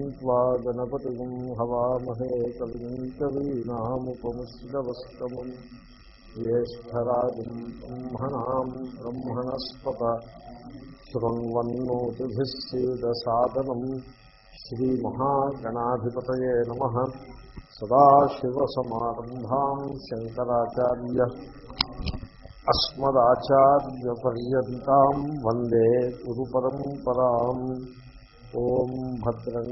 त्वा गणपतिगुं हवामहे कविं कवीनामुपमुश्रवस्तमम् ज्येष्ठराजम् ब्रह्मणाम् ब्रह्मणस्पत शृण्वन्नोतिभिः सीदसादनम् श्रीमहागणाधिपतये नमः सदाशिवसमारम्भाम् शङ्कराचार्य अस्मदाचार्यपर्यन्ताम् वन्दे गुरुपरम्पराम् ఓం భద్రం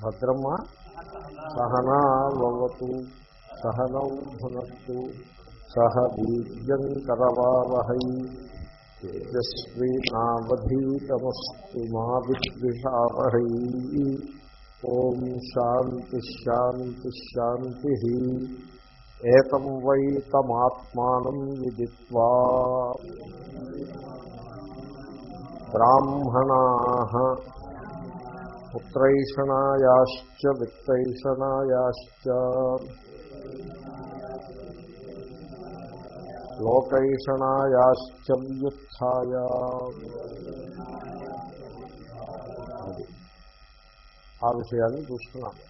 భద్రమా సహనావతు సహనౌ భునస్సు సహ వీర్యంకరవావహై తేజస్వీనావధీతమస్తు మా విద్విషావహై ఓం శాంతిశాంతిశాంతి ఏతం వై తమాత్మానం విదిత్వా బ్రాహ్మణా పుత్రైషణాయాశ్చ విత్తైషణాయాశ్చ. లోకైషణాయాశ్చ వ్యుత్య ఆ విషయాన్ని చూస్తున్నాము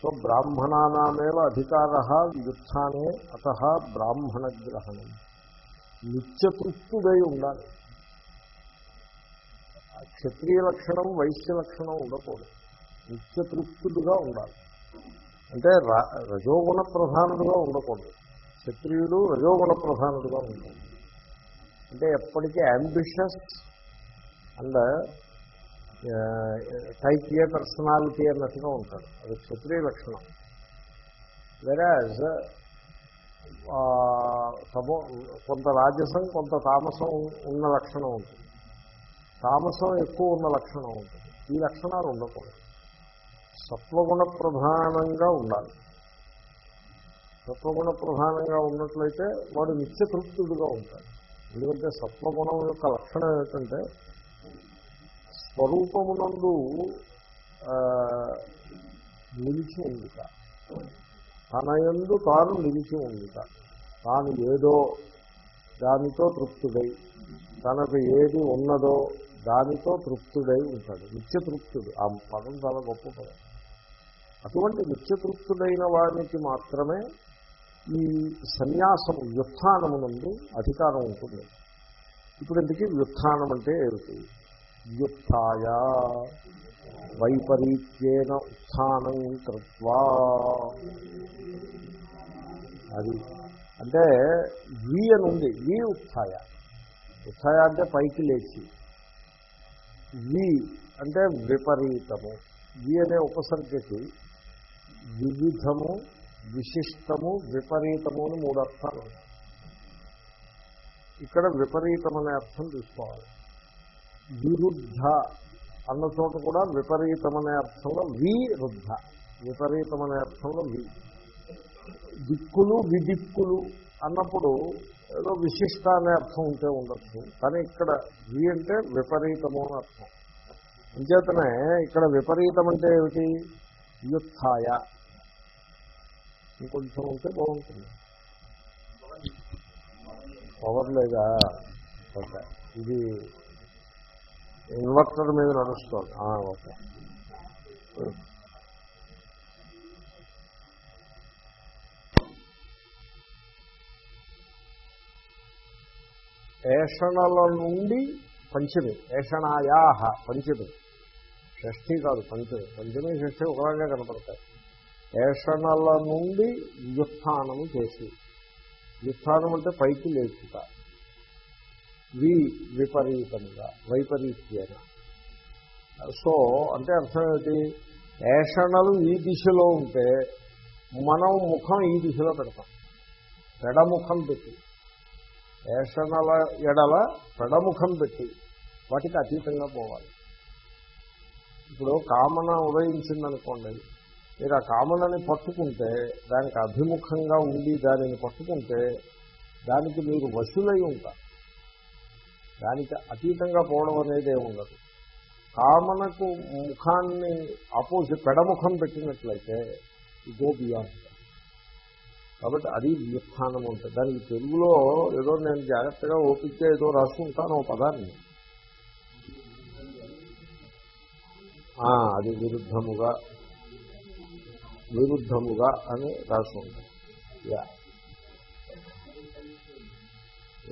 సో బ్రాహ్మణానామేవ అధికార వ్యుత్నే అత బ్రాహ్మణ గ్రహణం నిత్యతృప్తుడై ఉండాలి. క్షత్రియ లక్షణం వైశ్య లక్షణం ఉండకూడదు. నిత్యతృప్తుడుగా ఉండాలి. అంటే రజోగుణ ప్రధానుడుగా ఉండకూడదు. క్షత్రియుడు రజోగుణ ప్రధానుడుగా ఉండాలి అంటే ఎప్పటికీ ambitious and type A personality అన్నట్టుగా ఉంటాడు అది క్షత్రియ లక్షణం. వెరాజ్ సమో కొంత రాజసం కొంత తామసం ఉన్న లక్షణం ఉంటుంది. తామసం ఎక్కువ ఉన్న లక్షణం ఉంటుంది. ఈ లక్షణాలు ఉండకూడదు. సత్వగుణ ప్రధానంగా ఉండాలి. సత్వగుణ ప్రధానంగా ఉన్నట్లయితే వాడు నిత్యతృప్తుడుగా ఉంటాడు. ఎందుకంటే సత్వగుణం యొక్క లక్షణం ఏమిటంటే స్వరూపమునందు నిలిచి ఉండుట. తన ఎందు తాను నిలిచి ఉండుట. తాను ఏదో దానితో తృప్తుడై తనకు ఏది ఉన్నదో దానితో తృప్తుడై ఉంటాడు. నిత్యతృప్తుడు ఆ పదం చాలా గొప్ప పదం. అటువంటి నిత్యతృప్తుడైన వారికి మాత్రమే ఈ సన్యాసము వ్యుత్థానమునందు అధికారం ఉంటుంది. ఇప్పుడు ఇందుకీ వ్యుత్థానం అంటే ఏమిటి? వ్యుత్య వైపరీత్యేన ఉత్థానం కృత్వా. అది అంటే వి అని ఉంది వి ఉత్య ఉత్య అంటే పైకి లేచి. వి అంటే విపరీతము. వి అనే ఉపసర్గకి వివిధము విశిష్టము విపరీతము అని మూడు అర్థాలు ఇక్కడ విపరీతం అనే అర్థం తీసుకోవాలి. విరుద్ధ అన్న చోట కూడా విపరీతమనే అర్థంలో విరుద్ధ విపరీతమనే అర్థంలో వి. దిక్కులు విదిక్కులు అన్నప్పుడు ఏదో విశిష్ట అనే అర్థం ఉంటే ఉండొచ్చు. కానీ ఇక్కడ వి అంటే విపరీతము అని అర్థం. అంచేతనే ఇక్కడ విపరీతం అంటే ఏమిటి? వ్యుత్థాయ. ఇంకొంచెం ఉంటే బాగుంటుంది. పవర్ లేదా? ఓకే. ఇది ఇన్వర్టర్ మీద నడుస్తుంది. ఓకే. ఏషణల నుండి పంచమి ఏషణాయాహ పంచమి. షష్ఠి కాదు పంచమి. పంచమి షష్ఠి ఒకలాగే కనపడతాయి. ఏషణల నుండి వ్యుత్థానము చేసి వ్యుత్థానం అంటే పైకి లేచుట. వి విపరీతంగా వైపరీత్యేన. సో అంటే అర్థం ఏమిటి? ఏషణలు ఈ దిశలో ఉంటే మనం ముఖం ఈ దిశలో పెడతాం. పెడముఖం పెట్టి. వేషణల ఎడల పెడముఖం పెట్టి వాటికి అతీతంగా పోవాలి. ఇప్పుడు కామన ఉదయించిందనుకోండి మీరు ఆ కామనని పట్టుకుంటే దానికి అభిముఖంగా ఉండి దానిని పట్టుకుంటే దానికి మీరు వశులై ఉంటారు. దానికి అతీతంగా పోవడం అనేది ఉండదు. కామనకు ముఖాన్ని ఆపోజిట్ పెడముఖం పెట్టినట్లయితే గో బియాండ్ కాబట్టి అది వ్యుత్థానం ఉంటుంది దానికి తెలుగులో ఏదో నేను జాగ్రత్తగా ఓపిక్గా ఏదో రాసుకుంటాను ఓ పదాన్ని. అది విరుద్ధముగా విరుద్ధముగా అని రాసి యా.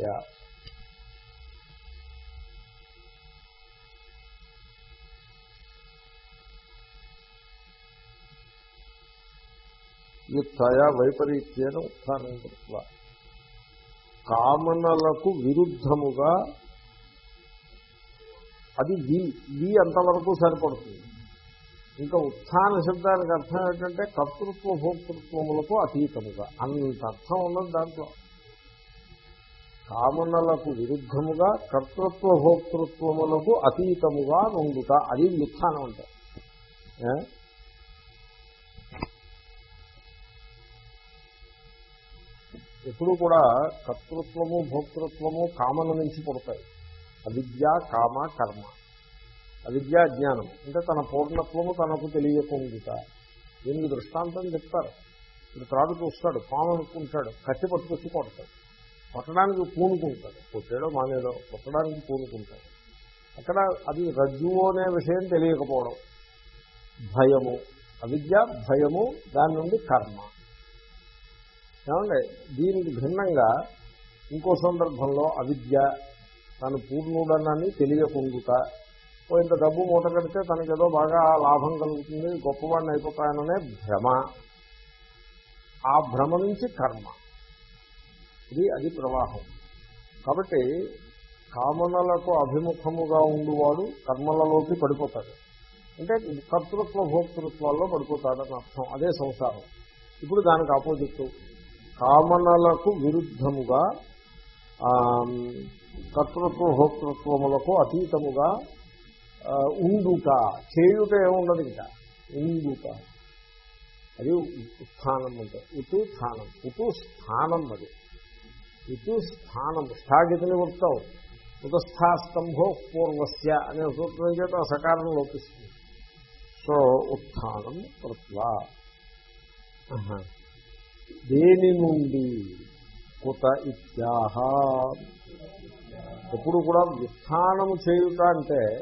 యా. యుక్తాయ వైపరీత్యేన ఉత్థానం కృత్వ కామనలకు విరుద్ధముగా అది వి వి అంతవరకు సరిపడుతుంది. ఇంకా ఉత్థాన శబ్దానికి అర్థం ఏంటంటే కర్తృత్వ భోక్తృత్వములకు అతీతముగా. అంత అర్థం ఉన్నది దాంట్లో. కామనలకు విరుద్ధముగా కర్తృత్వ భోక్తృత్వములకు అతీతముగా నుండుట అది ఉత్థానం అంటే. ఎప్పుడూ కూడా కర్తృత్వము భోక్తృత్వము కామన నుంచి పుడతాయి. అవిద్య కామ కర్మ. అవిద్య జ్ఞానం అంటే తన పూర్ణత్వము తనకు తెలియకుండా దీనికి దృష్టాంతం చెప్తారు. ఇప్పుడు త్రాడు చూస్తాడు పాము అనుకుంటాడు కత్తి పట్టుకొచ్చి కొడతాడు. కొట్టడానికి పూనుకుంటాడు. కొట్టాడో మానేదో కొట్టడానికి పూనుకుంటాడు. అక్కడ అది రజ్జువు అనే విషయం తెలియకపోవడం. భయము. అవిద్య భయము దాని నుండి కర్మ. ఏమండి దీనికి భిన్నంగా ఇంకో సందర్భంలో అవిద్య తను పూర్ణుడనని తెలియకుండుట ఓ ఇంత డబ్బు మూట కడితే తనకేదో బాగా లాభం కలుగుతుంది గొప్పవాడిని అయిపోతాననే భ్రమ. ఆ భ్రమ నుంచి కర్మ. ఇది అది ప్రవాహం. కాబట్టి కామనలకు అభిముఖముగా ఉండువాడు కర్మలలోకి పడిపోతాడు. అంటే కర్తృత్వ భోక్తృత్వాల్లో పడిపోతాడని అర్థం. అదే సంసారం. ఇప్పుడు దానికి ఆపోజిట్. కామనలకు విరుద్ధముగా కర్తృత్వ భోక్తృత్వములకు అతీతముగా ఉండుట చేయుట ఏముండదు ఇంకా. ఉండుట. అది ఉత్థానం అంటే ఇటు స్థానం ఇటు స్థానం అది. ఇటు స్థానం స్థాగితని వృత్తం ఉతస్థాస్తంభో పూర్వస్య అనే సూత్రం చేత సకారం లోపిస్తుంది. సో ఉత్థానం కృత్వా. దేని నుండి కుత ఇత్యాహ? ఎప్పుడు కూడా వ్యుత్థానము చేయుట అంటే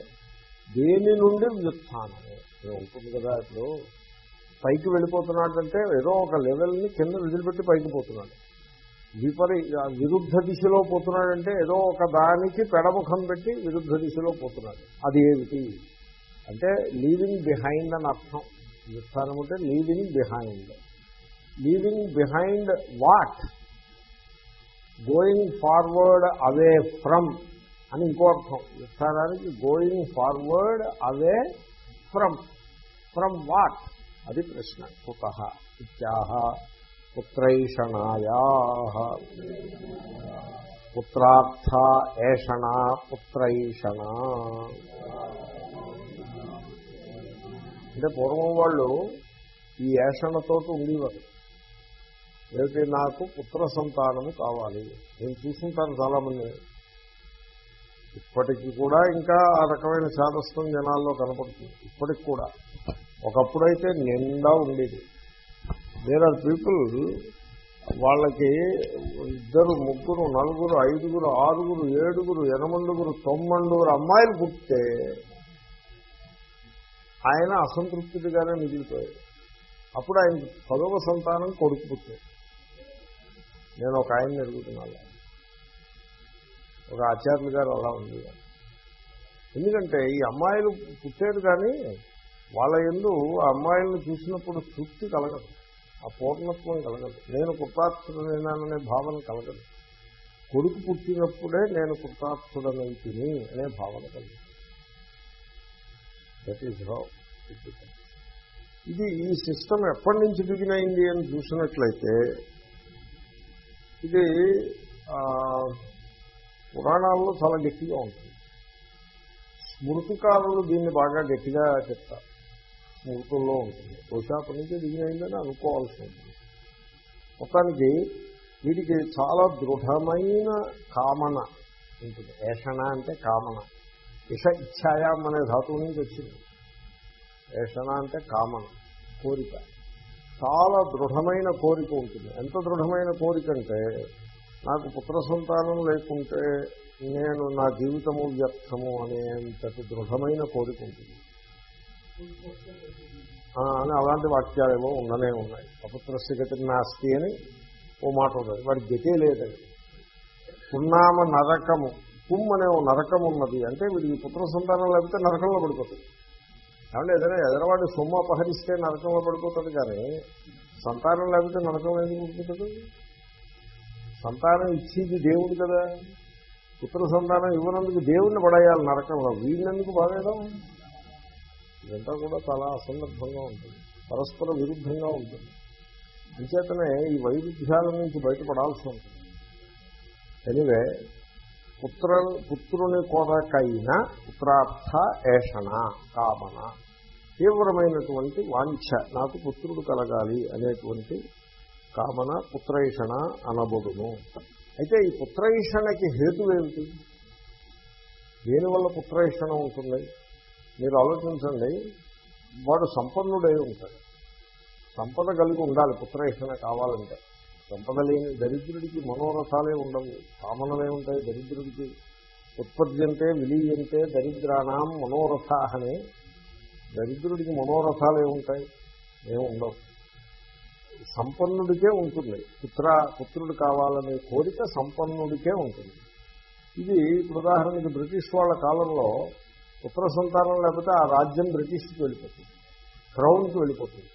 దేని నుండి వ్యుత్నం ఉంటుంది కదా ఇప్పుడు. పైకి వెళ్ళిపోతున్నాడంటే ఏదో ఒక లెవెల్ని కింద వదిలిపెట్టి పైకి పోతున్నాడు. విపరీ విరుద్ధ దిశలో పోతున్నాడంటే ఏదో ఒక దానికి పెడముఖం పెట్టి విరుద్ధ దిశలో పోతున్నాడు. అది ఏమిటి? అంటే లీవింగ్ బిహైండ్ అని అర్థం. వ్యుత్నం అంటే leaving behind leaving behind what going forward away from అని ఇంకో అర్థం. విస్తారానికి going forward away from from what అది ప్రశ్న. కుత ఇత్యాహ పుత్రైషణాయా. పుత్రార్థ ఏషణ పుత్రైషణ. అంటే పూర్వం వాళ్ళు ఈ ఏషణతోటి ఉండేవారు. ఏమిటి నాకు పుత్ర సంతానము కావాలి? నేను చూసుకుంటాను చాలామంది. ఇప్పటికి కూడా ఇంకా ఆ రకమైన శాదస్తం జనాల్లో కనపడుతుంది. ఇప్పటికి కూడా. ఒకప్పుడైతే నిండా ఉండేది. దేర్ ఆర్ పీపుల్ వాళ్ళకి ఇద్దరు ముగ్గురు నలుగురు ఐదుగురు ఆరుగురు ఏడుగురు ఎనమండుగురు తొమ్మండుగురు అమ్మాయిలు పుట్టితే ఆయన అసంతృప్తిగానే మిగిలిపోయాడు. అప్పుడు ఆయన పదవ సంతానం కొడుకు పుట్టాడు. నేను ఒక ఆయన్ని అడుగుతున్నాను. ఒక ఆచార్యులు గారు అలా ఉంది ఎందుకంటే ఈ అమ్మాయిలు పుట్టారు కానీ వాళ్ళ ఎందు ఆ అమ్మాయిలను చూసినప్పుడు తృప్తి కలగదు. ఆ పూర్ణత్వం కలగదు. నేను కృతార్థుడనేనాననే భావన కలగదు. కొడుకు పుట్టినప్పుడే నేను కృతార్థుడనైతిని అనే భావన కలగదు. దట్ ఈజ్ హౌ ఇది ఈ సిస్టమ్ ఎప్పటి నుంచి బిగిన్ అయింది అని చూసినట్లయితే ఇది పురాణాల్లో చాలా గట్టిగా ఉంటుంది. స్మృతికారులు దీన్ని బాగా గట్టిగా చెప్తారు. స్మృతుల్లో ఉంటుంది. బహుశా నుంచి దిగినైందని అయిందని అనుకోవాల్సి ఉంటుంది. మొత్తానికి వీటికి చాలా దృఢమైన కామన ఉంటుంది. ఏషణ అంటే కామన. ఇష ఇచ్ఛాయాం అనే ధాతువు నుంచి వచ్చింది. ఏషణ అంటే కామన కోరిక. చాలా దృఢమైన కోరిక ఉంటుంది. ఎంత దృఢమైన కోరిక అంటే నాకు పుత్ర సంతానం లేకుంటే నేను నా జీవితము వ్యర్థము అనేంతటి దృఢమైన కోరిక ఉంటుంది. అని అలాంటి వాక్యాలేమో ఉండనే ఉన్నాయి. అపుత్ర స్థితి నాస్తి అని ఓ మాట ఉన్నది. వాడి గతే లేదండి పున్నామ నరకము కుమ్ అనే ఓ నరకం ఉన్నది. అంటే వీడికి పుత్ర సంతానం లేకపోతే నరకంలో పడిపోతుంది కాబట్టి ఏదైనా ఎదరవాడి సొమ్ము అపహరిస్తే నరకంలో పడిపోతుంది కానీ సంతానం లేకపోతే నరకం ఎందుకు పడిపోతుంది సంతానం ఇచ్చేది దేవుడు కదా. పుత్ర సంతానం ఇవ్వనందుకు దేవుడిని పడేయాలి నరకంలో. వీళ్ళెందుకు బాగేదా ఇదంతా కూడా చాలా అసందర్భంగా ఉంటుంది. పరస్పర విరుద్ధంగా ఉంటుంది. అంచేతనే ఈ వైరుధ్యాల నుంచి బయటపడాల్సి ఉంటుంది. ఎనివే పుత్ర పుత్రుని కొరకైన పుత్రార్థ ఏషణ కామన. తీవ్రమైనటువంటి వాంఛ నాకు పుత్రుడు కలగాలి అనేటువంటి కామన పుత్రైషణ అనబడును. అయితే ఈ పుత్రైషణకి హేతు ఏమిటి? దేనివల్ల పుత్రైషణ ఉంటుంది? మీరు ఆలోచించండి. వాడు సంపన్నుడై ఉంటాడు. సంపద కలిగి ఉండాలి పుత్రైషణ కావాలంటే. సంపద లేని దరిద్రుడికి మనోరసాలే ఉండవు. కామనలే ఉంటాయి దరిద్రుడికి. ఉత్పత్తి విలీయంతే దరిద్రాణం మనోరథ అని దరిద్రుడికి మనోరథాలు ఉంటాయి ఏమి ఉండవు. సంపన్నుడికే ఉంటుంది. పుత్ర పుత్రుడు కావాలనే కోరిక సంపన్నుడికే ఉంటుంది. ఇది ఇప్పుడు ఉదాహరణకి బ్రిటిష్ వాళ్ళ కాలంలో పుత్ర సంతానం లేకపోతే ఆ రాజ్యం బ్రిటిష్కి వెళ్ళిపోతుంది. క్రౌన్కి వెళ్ళిపోతుంది.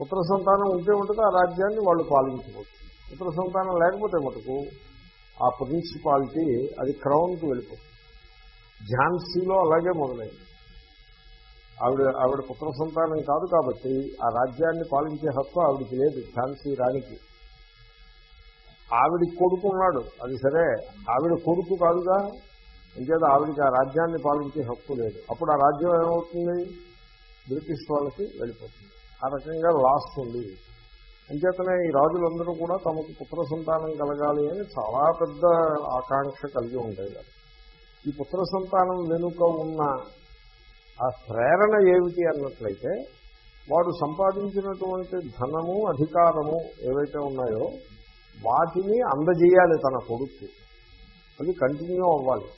పుత్ర సంతానం ఉంటే ఉంటుంది ఆ రాజ్యాన్ని వాళ్ళు పాలించుకోవచ్చు పుత్ర సంతానం లేకపోతే మటుకు ఆ ప్రిన్సిపాలిటీ అది క్రౌన్కి వెళ్ళిపోతుంది. ఝాన్సీలో అలాగే మొదలైంది. ఆవిడ ఆవిడ పుత్ర సంతానం కాదు కాబట్టి ఆ రాజ్యాన్ని పాలించే హక్కు ఆవిడికి లేదు ఝాన్సీ రాణికి. ఆవిడికి కొడుకున్నాడు అది సరే. ఆవిడ కొడుకు కాదుగా. అంచేత ఆవిడికి ఆ రాజ్యాన్ని పాలించే హక్కు లేదు. అప్పుడు ఆ రాజ్యం ఏమవుతుంది? బ్రిటిష్ వాళ్ళకి వెళ్ళిపోతుంది. ఆ రకంగా లాస్ ఉంది. అంచేతనే ఈ రాజులందరూ కూడా తమకు పుత్ర సంతానం కలగాలి అని చాలా పెద్ద ఆకాంక్ష కలిగి ఉండేవారు. ఈ పుత్ర సంతానం వెనుక ఉన్న ఆ ప్రేరణ ఏమిటి అన్నట్లయితే వాడు సంపాదించినటువంటి ధనము అధికారము ఏవైతే ఉన్నాయో వాటిని అందజేయాలి తన కొడుకు అది కంటిన్యూ అవ్వాలి.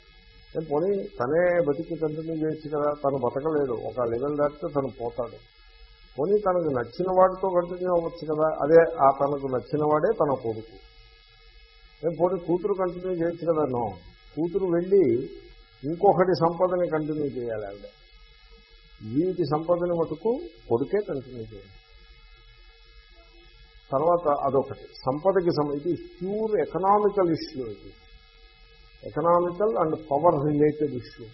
నేను పోనీ తనే బతికి కంటిన్యూ చేయొచ్చు కదా తను బతకలేడు ఒక లెవెల్ దాటితే తను పోతాడు. పోనీ తనకు నచ్చిన వాడితో కంటిన్యూ అవ్వచ్చు కదా అదే ఆ తనకు నచ్చిన వాడే తన కొడుకు. నేను పోనీ కూతురు కంటిన్యూ చేయొచ్చు కదా నో. కూతురు వెళ్ళి ఇంకొకటి సంపదని కంటిన్యూ చేయాలి అంటే వీటి సంపదని మటుకు కొడుకే కంటిన్యూ చేయండి తర్వాత అదొకటి. సంపదకి సంబంధించి ఇది ప్యూర్ ఎకనామికల్ ఇష్యూ ఇది. Economical and power related issue.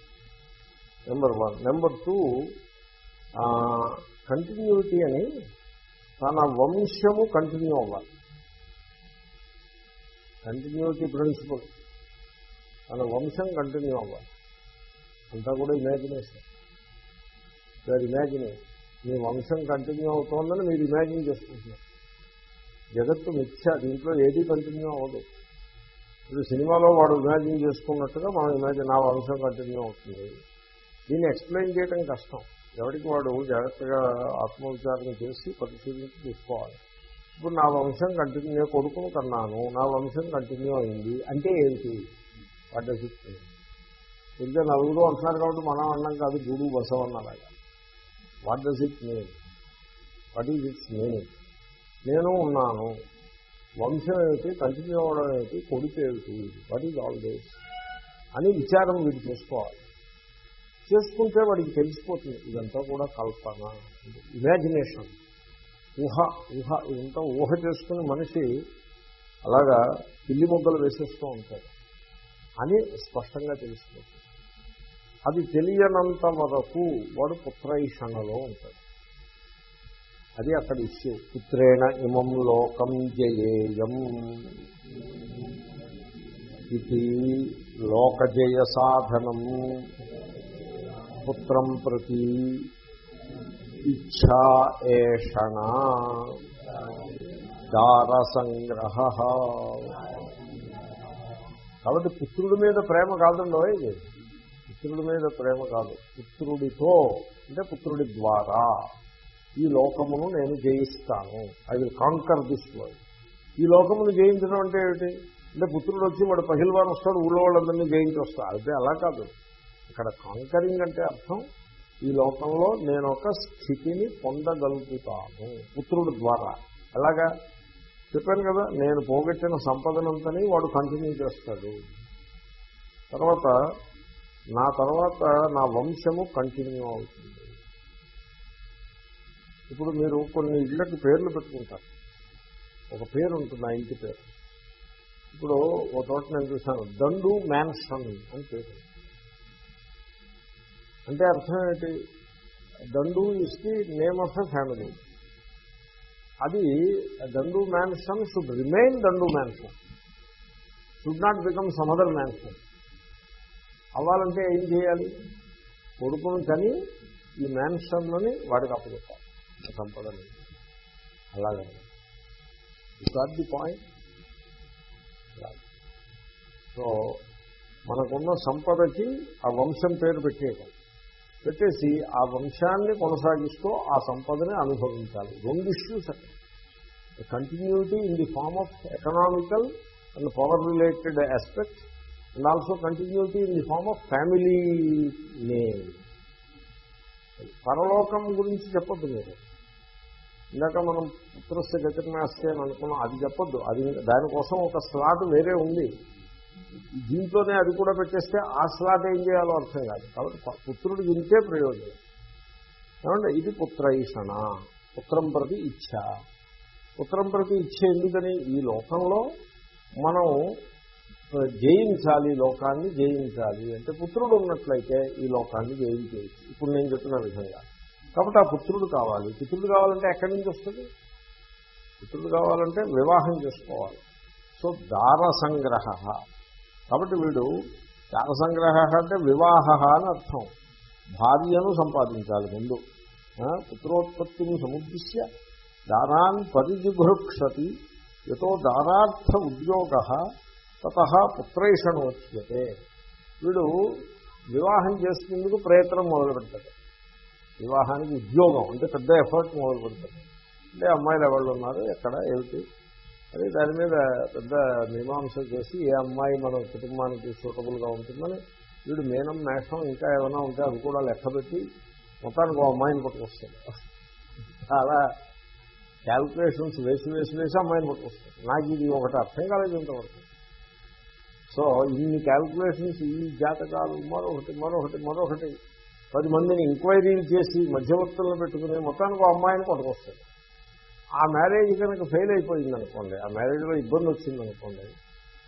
Number one. Number two continuity అని తన వంశము కంటిన్యూ అవ్వాలి. Continuity principle. తన వంశం కంటిన్యూ అవ్వాలి. అంతా కూడా ఇమాజినేషన్. దాని ఇమాజినింగ్ మీ వంశం కంటిన్యూ అవుతోందని మీరు ఇమాజిన్ చేసుకుంటున్నారు. జగత్తు మిథ్య దీంట్లో ఏది కంటిన్యూ అవ్వదు. ఇప్పుడు సినిమాలో వాడు ఇమాజిన్ చేసుకున్నట్టుగా మనం ఇమాజిన్ నా వంశం కంటిన్యూ అవుతుంది. దీన్ని ఎక్స్ప్లెయిన్ చేయడం కష్టం. ఎవరికి వాడు జాగ్రత్తగా ఆత్మవిచారణ చేసి పరిశీలించి తీసుకోవాలి ఇప్పుడు నా వంశం కంటిన్యూ కొడుకును కన్నాను నా వంశం కంటిన్యూ అయింది అంటే ఏంటి? వాట్ చెప్తుంది ఇంకా నలుగురు అంటున్నారు కాబట్టి మనం అన్నాం కాదు గురువు బసవన్నలాగా. What does it mean? What is its meaning? నేను ఉన్నాను. వంశం ఏమిటి? కంటిన్యూ అవ్వడం ఏమిటి? కొడుకు ఏమిటి? వాట్ ఈజ్ ఆల్ డేస్ అని విచారం వీడు చేసుకోవాలి. చేసుకుంటే వాడికి తెలిసిపోతుంది. ఇదంతా కూడా కల్పన. ఇమాజినేషన్ ఊహ ఊహ ఇదంతా ఊహ చేసుకుని మనిషి అలాగా పిల్లి మొగ్గలు వేసేస్తూ ఉంటాడు. అని స్పష్టంగా తెలిసిపోతుంది. అది తెలియనంత వరకు వాడు పుత్రైషణలో ఉంటాడు. అది అక్కడ ఇష్యూ. పుత్రేణ ఇమం లోకం జయేయం. ఇది లోకజయ సాధనం పుత్రం ప్రతి ఇచ్చా ఏషణ. దార సంగ్రహ కాబట్టి పుత్రుడి మీద ప్రేమ కాదండో ఇది పుత్రుడి మీద ప్రేమ కాదు. పుత్రుడితో అంటే పుత్రుడి ద్వారా ఈ లోకమును నేను జయిస్తాను. I will conquer this world ఈ లోకమును జయించడం అంటే ఏమిటి? అంటే పుత్రుడు వచ్చి వాడు పహిల్వాన్ వస్తాడు ఊళ్ళో వాళ్ళందరినీ జయించి వస్తాడు. అదే అలా కాదు. ఇక్కడ కాంకరింగ్ అంటే అర్థం ఈ లోకంలో నేను ఒక స్థితిని పొందగలుగుతాను పుత్రుడు ద్వారా. అలాగా? చెప్పాను కదా నేను పోగొట్టిన సంపదనంతని వాడు కంటిన్యూ చేస్తాడు. తర్వాత నా తర్వాత నా వంశము కంటిన్యూ అవుతుంది. ఇప్పుడు మీరు కొన్ని ఇళ్ళకి పేర్లు పెట్టుకుంటారు. ఒక పేరు ఉంటుంది ఆ ఇంటి పేరు. ఇప్పుడు ఒక చోట నేను చూశాను దండు మ్యాన్షన్ అని పేరు. అంటే అర్థం ఏంటి? Dandu is the name of a family అది Dandu mansion should remain Dandu mansion should not become some other mansion అవ్వాలంటే ఏం చేయాలి? కొడుకును కని ఈ మ్యాన్షన్లని వాడికి అప్పచెప్పాలి సంపదని అలాగే. గాట్ ది పాయింట్ సో మనకున్న సంపదకి ఆ వంశం పేరు పెట్టేయటం. పెట్టేసి ఆ వంశాన్ని కొనసాగిస్తూ ఆ సంపదని అనుభవించాలి. రెండు issues continuity in the form of economical and power related aspect and also continuity in the form of family name పరలోకం గురించి చెప్పొద్దు మీరు. ఇందాక మనం పుత్రస్య గతిర్నాస్తే అని అనుకున్నాం. అది చెప్పొద్దు. అది దానికోసం ఒక స్లాట్ వేరే ఉంది. దీంట్లోనే అది కూడా పెట్టేస్తే ఆ స్లాట్ ఏం చేయాలో అర్థం కాదు. కాబట్టి పుత్రుడు వింటే ప్రయోజనం. ఏమంటే ఇది పుత్రైషణ. పుత్రం ప్రతి ఇచ్ఛ. పుత్రం ప్రతి ఇచ్చ ఎందుకని? ఈ లోకంలో మనం జయించాలి లోకాన్ని జయించాలి అంటే పుత్రుడు ఉన్నట్లయితే ఈ లోకాన్ని జయించేయచ్చు. ఇప్పుడు నేను చెప్పిన విధంగా. కాబట్టి ఆ పుత్రుడు కావాలి. పుత్రుడు కావాలంటే ఎక్కడి నుంచి వస్తుంది? పుత్రుడు కావాలంటే వివాహం చేసుకోవాలి. సో దార సంగ్రహ కాబట్టి వీడు దార సంగ్రహ అంటే వివాహ అని అర్థం. భార్యను సంపాదించాలి ముందు. పుత్రోత్పత్తిని సముద్దిశ్య. దానాన్ని పరిజిభృక్షతి. యతో దానార్థ ఉద్యోగ తత పుత్రైషణోచ్యతే. వీడు వివాహం చేసుకునేందుకు ప్రయత్నం మొదలు పెడతాడు వివాహానికి ఉద్యోగం అంటే పెద్ద ఎఫర్ట్ మొదలు పెడతాడు అంటే అమ్మాయిలు ఎవరు ఉన్నారు ఎక్కడ ఏమిటి? అది దాని మీద పెద్ద మీమాంస చేసి ఏ అమ్మాయి మన కుటుంబానికి సూటబుల్గా ఉంటుందని వీడు మేనం మేషం ఇంకా ఏమైనా ఉంటే అది కూడా లెక్కబెట్టి మొత్తానికి ఒక అమ్మాయిని పట్టుకొస్తాడు. చాలా క్యాల్కులేషన్స్ వేసి వేసి వేసి అమ్మాయిని పట్టుకొస్తాడు. నాకు ఇది ఒకటి అర్థం కాలేదు ఇంతవరకు. సో ఇన్ని క్యాల్కులేషన్స్ ఈ జాతకాలు మరొకటి మరొకటి మరొకటి పది మందిని ఎంక్వైరీలు చేసి మధ్యవర్తులను పెట్టుకుని మొత్తానికి ఒక అమ్మాయిని కొట్టుకొస్తాడు ఆ మ్యారేజ్ కనుక ఫెయిల్ అయిపోయింది అనుకోండి ఆ మ్యారేజ్లో ఇబ్బంది వచ్చింది అనుకోండి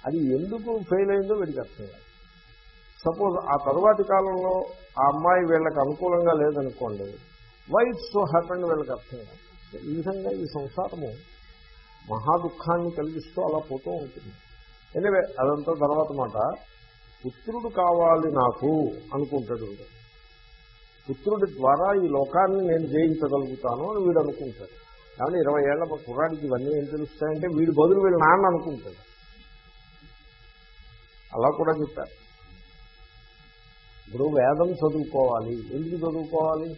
అది ఎందుకు ఫెయిల్ అయిందో వీడికి అర్థం కాదు. సపోజ్ ఆ తరువాతి కాలంలో ఆ అమ్మాయి వీళ్ళకి అనుకూలంగా లేదనుకోండి వైఫ్ సో హ్యాపెండ్ వీళ్ళకి అర్థం కాదు. ఈ విధంగా ఈ సంసారము మహాదుఖాన్ని కలిగిస్తూ అలా పోతూ ఉంటుంది. ఎనివే అదంతా తర్వాత మాట పుత్రుడు కావాలి నాకు అనుకుంటాడు పుత్రుడి ద్వారా ఈ లోకాన్ని నేను జయించగలుగుతాను అని వీడు అనుకుంటాడు. కానీ ఇరవై ఏళ్ళ కుర్రాడికి ఇవన్నీ ఏం తెలుస్తాయంటే వీడి బదులు వీళ్ళ నాన్న అనుకుంటాడు. అలా కూడా చెప్పారు. ఇప్పుడు వేదం చదువుకోవాలి. ఎందుకు చదువుకోవాలి?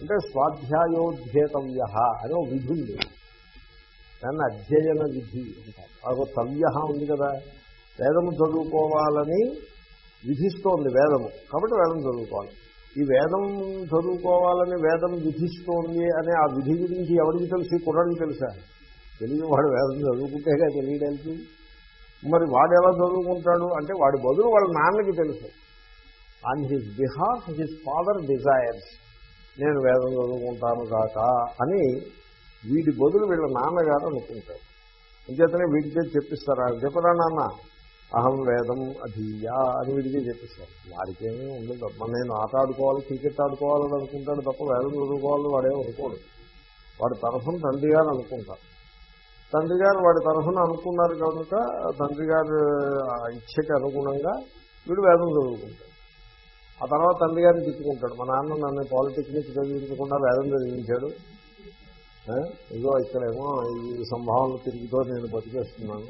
అంటే స్వాధ్యాయోధ్యేతవ్య అని ఒక విధి ఉంది. దాన్ని అధ్యయన విధి అంటారు. అదొక తవ్య ఉంది కదా. వేదము చదువుకోవాలని విధిస్తోంది వేదము. కాబట్టి వేదం చదువుకోవాలి. ఈ వేదం చదువుకోవాలని వేదం విధిస్తోంది అనే ఆ విధి గురించి ఎవరికి తెలిసి? కుర్రాడికి తెలుసా? తెలియదు వాడు వేదం చదువుకుంటేగా తెలియడానికి మరి వాడు ఎలా చదువుకుంటాడు? అంటే వాడి బదులు వాళ్ళ నాన్నకి తెలుసు. On his behalf his father desires నేను వేదం చదువుకుంటాను కాక అని వీడి బదులు వీళ్ళ నాన్నగారు అనుకుంటారు. ఇంకేతనే వీడికే చెప్పిస్తారా? చెప్పరా నాన్న? అహం వేదం అధీయా అని వీడికే చెప్పిస్తారు. వాడికేమీ ఉండదు మన నేను ఆట ఆడుకోవాలి క్రికెట్ ఆడుకోవాలని అనుకుంటాడు తప్ప వేదం చదువుకోవాలని వాడేమో అనుకోడు. వాడి తరఫున తండ్రి గారు అనుకుంటారు. తండ్రి గారు వాడి తరఫున అనుకున్నారు కనుక తండ్రి గారు ఇచ్చకి అనుగుణంగా వీడు వేదం చదువుకుంటాడు. ఆ తర్వాత తండ్రి గారిని తిట్టుకుంటాడు. మా నాన్న నన్ను పాలిటెక్నిక్ చదివించకుండా వేదం చదివించాడు. ఇదిగో ఇక్కడేమో ఈ సంభావన తిరిగితో నేను బతికేస్తున్నాను.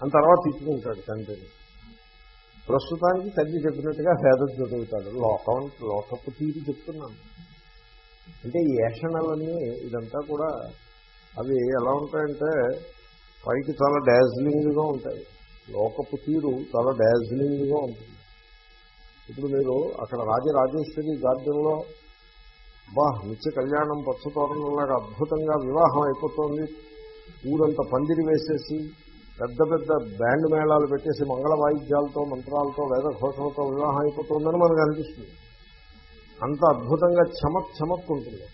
అని తర్వాత తిట్టుకుంటాడు తండ్రిని ప్రస్తుతానికి తండ్రి చెప్పినట్టుగా పేద చదువుతాడు లోకం లోకపు తీరు చెప్తున్నాను. అంటే ఈ ఏషణలన్నీ ఇదంతా కూడా అవి ఎలా ఉంటాయంటే పైకి చాలా డాజ్లింగ్గా ఉంటాయి. లోకపు తీరు చాలా డాజ్లింగ్గా ఉంటుంది. ఇప్పుడు మీరు అక్కడ రాజరాజేశ్వరి గార్డెన్లో బా నిత్య కళ్యాణం పచ్చతోరణంలాగా అద్భుతంగా వివాహం అయిపోతుంది. ఊరంతా పందిరి వేసేసి పెద్ద పెద్ద బ్యాండ్ మేళాలు పెట్టేసి మంగళ వాయిద్యాలతో మంత్రాలతో వేదఘోషలతో వివాహం అయిపోతుందని మనకు అనిపిస్తుంది. అంత అద్భుతంగా చమక్ చమక్ ఉంటుంది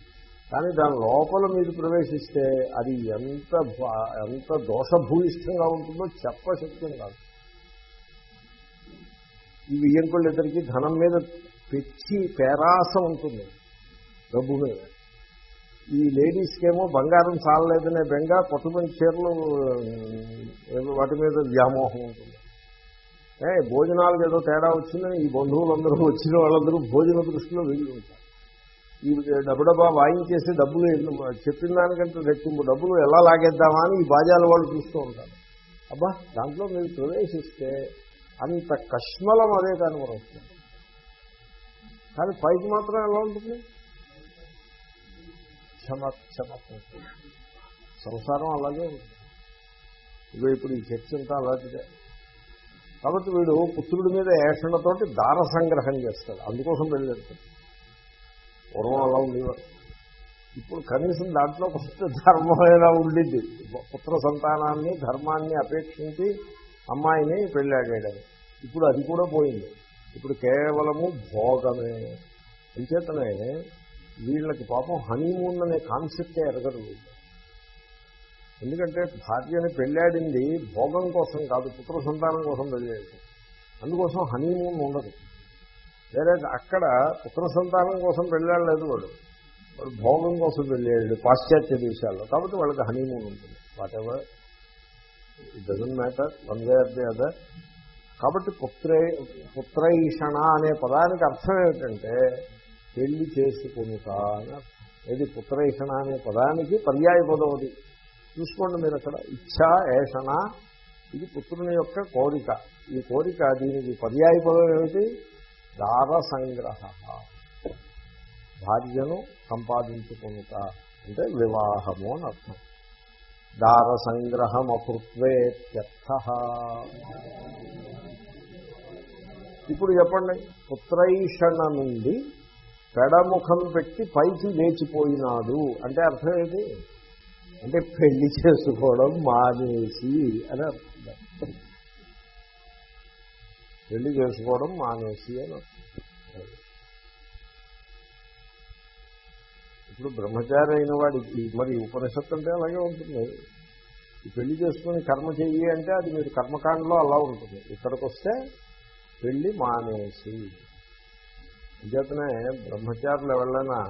కానీ దాని లోపల మీరు ప్రవేశిస్తే అది ఎంత ఎంత దోషభూయిష్టంగా ఉంటుందో చెప్పశక్యం కాదు. ఈ వియ్యంకుళ్ళిద్దరికీ ధనం మీద పెచ్చి పేరాస ఉంటుంది. డబ్బు మీద ఈ లేడీస్కేమో బంగారం చాలలేదనే బెంగ కొట్టుమని చీరలు వాటి మీద వ్యామోహం ఉంటుంది. ఏ భోజనాలకు ఏదో తేడా వచ్చిందని ఈ బంధువులందరూ వచ్చిన వాళ్ళందరూ భోజన దృష్టిలో వెళ్ళి ఉంటారు. ఈ డబ్బుడబ్బా వాయించేసి డబ్బులు చెప్పిన దానికంటే రెట్టింపు డబ్బులు ఎలా లాగేద్దామా అని ఈ బాజాల వాళ్ళు చూస్తూ ఉంటారు. అబ్బా దాంట్లో మీరు ప్రవేశిస్తే అంత కష్మలం అదే కానీ మనం వస్తుంది కానీ పైకి మాత్రం ఎలా ఉంటుంది? చమక్ సంసారం అలాగే ఉంటుంది ఇగో ఇప్పుడు ఈ చర్చ అంతా అలాంటిదే. కాబట్టి వీడు పుత్రుడి మీద ఏషణతోటి దార సంగ్రహం చేస్తాడు. అందుకోసం వెళ్ళేస్తాడు పూర్వం అలా ఉండేవారు ఇప్పుడు కనీసం దాంట్లో ఫస్ట్ ధర్మమైనా ఉండింది పుత్ర సంతానాన్ని ధర్మాన్ని అపేక్షించి అమ్మాయిని పెళ్ళాడాడని ఇప్పుడు అది కూడా పోయింది. ఇప్పుడు కేవలము భోగమే. అంచేతనే వీళ్ళకి పాపం హనీమూన్ అనే కాన్సెప్టే ఎరగదు. ఎందుకంటే భార్యని పెళ్ళాడింది భోగం కోసం కాదు పుత్ర సంతానం కోసం పెళ్ళాడు అందుకోసం హనీమూన్ ఉండదు. వేరే అక్కడ పుత్ర సంతానం కోసం పెళ్ళాడలేదు వాడు. వాడు భోగం కోసం వెళ్ళాడు పాశ్చాత్య దేశాల్లో. కాబట్టి వాళ్ళకి హనీమూన్ ఉంటుంది. Whatever it doesn't matter one way other కాబట్టి పుత్రే పుత్రైషణ అనే పదానికి అర్థం ఏమిటంటే పెళ్ళి చేసుకునుట ఏది పుత్రేషణ అనే పదానికి పర్యాయ పదం అది. చూసుకోండి మీరు అక్కడ. ఇచ్ఛా ఏషణ ఇది పుత్రుని యొక్క కోరిక. ఈ కోరిక దీనికి పర్యాయ పదం ఏమిటి? దార సంగ్రహ భార్యను సంపాదించుకునుట. అంటే వివాహము అని అర్థం. దార సంగ్రహం అకృత్వేత్యర్థ ఇప్పుడు చెప్పండి. పుత్రైషణ నుండి పెడముఖం పెట్టి పైకి లేచిపోయినాడు. అంటే అర్థం ఏంటి? అంటే పెళ్ళి చేసుకోవడం మానేసి అని అర్థం. పెళ్ళి చేసుకోవడం మానేసి అని అర్థం. ఇప్పుడు బ్రహ్మచారి అయిన వాడికి మరి ఉపనిషత్తు అంటే అలాగే ఉంటుంది. ఈ పెళ్ళి చేసుకుని కర్మ చెయ్యి అంటే అది మీరు కర్మకాండలో అలా ఉంటుంది. ఇక్కడికి వస్తే పెళ్ళి మానేసి. అంచేతనే బ్రహ్మచారులు ఎవరైనా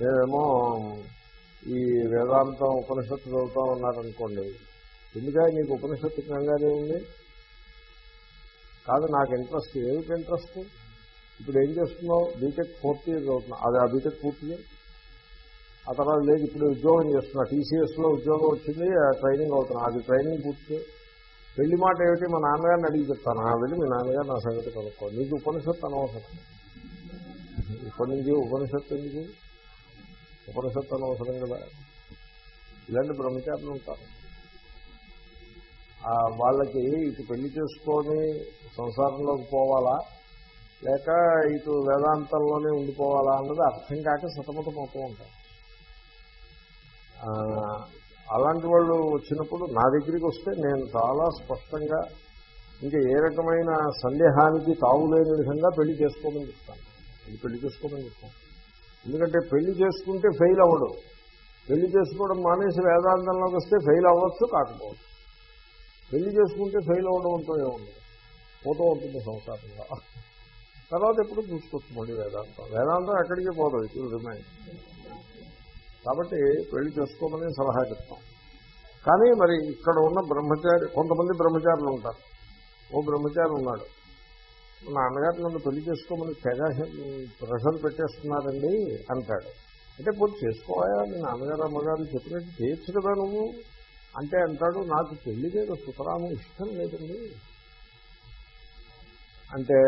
మేమేమో ఈ వేదాంతం ఉపనిషత్తు చదువుతూ ఉన్నారనుకోండి ఎందుకంటే నీకు ఉపనిషత్తు కంగానే ఉంది? కాదు నాకు ఇంట్రెస్ట్ ఏమిటి ఇంట్రెస్ట్ ఇప్పుడు ఏం చేస్తున్నావు? బీటెక్ ఫోర్త్ ఇయర్ చదువుతున్నావు అది ఆ బీటెక్ పూర్తి ఆ తర్వాత లేదు ఇప్పుడు ఉద్యోగం చేస్తున్నా. టీసీఎస్లో ఉద్యోగం వచ్చింది ఆ ట్రైనింగ్ అవుతున్నా. అది ట్రైనింగ్ పూర్తి. పెళ్ళి మాట ఏమిటి? మా నాన్నగారిని అడిగి చెప్తాను. ఆ వెళ్ళి మీ నాన్నగారు నా సంగతి కనుక్కో నీకు ఉపనిషత్తు అనవసరం. ఇప్పటి నుంచి ఉపనిషత్తు ఎందుకు? ఉపనిషత్తు అనవసరం కదా. ఇలాంటి బ్రహ్మచారులు ఉంటారు. వాళ్ళకి ఇటు పెళ్ళి చేసుకొని సంసారంలోకి పోవాలా? లేక ఇటు వేదాంతంలోనే ఉండిపోవాలా అన్నది అర్థం కాక సతమతం అవుతూ ఉంటారు అలాంటి వాళ్ళు వచ్చినప్పుడు నా దగ్గరికి వస్తే నేను చాలా స్పష్టంగా ఇంకా ఏ రకమైన సందేహానికి తావులేని విధంగా పెళ్ళి చేసుకోమని చెప్తాను. ఇది పెళ్ళి చేసుకోమని చెప్తాం ఎందుకంటే పెళ్ళి చేసుకుంటే ఫెయిల్ అవ్వడు. పెళ్ళి చేసుకోవడం మానేసి వేదాంతంలోకి వస్తే ఫెయిల్ అవ్వచ్చు కాకపోవచ్చు. పెళ్ళి చేసుకుంటే ఫెయిల్ అవ్వడం అంటూ ఏముండదు పోతూ ఉంటుంది సంసారంలో. తర్వాత ఎప్పుడు చూసుకోవచ్చు మళ్ళీ వేదాంతం. వేదాంతం ఎక్కడికి పోదు ఇప్పుడు రిమైన్. కాబట్టి పెళ్ళి చేసుకోమని సలహా చెప్తాం. కానీ మరి ఇక్కడ ఉన్న బ్రహ్మచారి కొంతమంది బ్రహ్మచారులు ఉంటారు. ఓ బ్రహ్మచారి ఉన్నాడు. నాన్నగారు నన్ను పెళ్ళి చేసుకోమని తెగ ప్రెషర్ పెట్టేస్తున్నారండి అంటాడు. అంటే పోటీ చేసుకోవాలా? మీ నాన్నగారు అమ్మగారు చెప్పినట్టు చేయొచ్చు కదా నువ్వు? అంటే అంటాడు నాకు పెళ్ళి మీద సుఖరామం ఇష్టం లేదండి. అంటే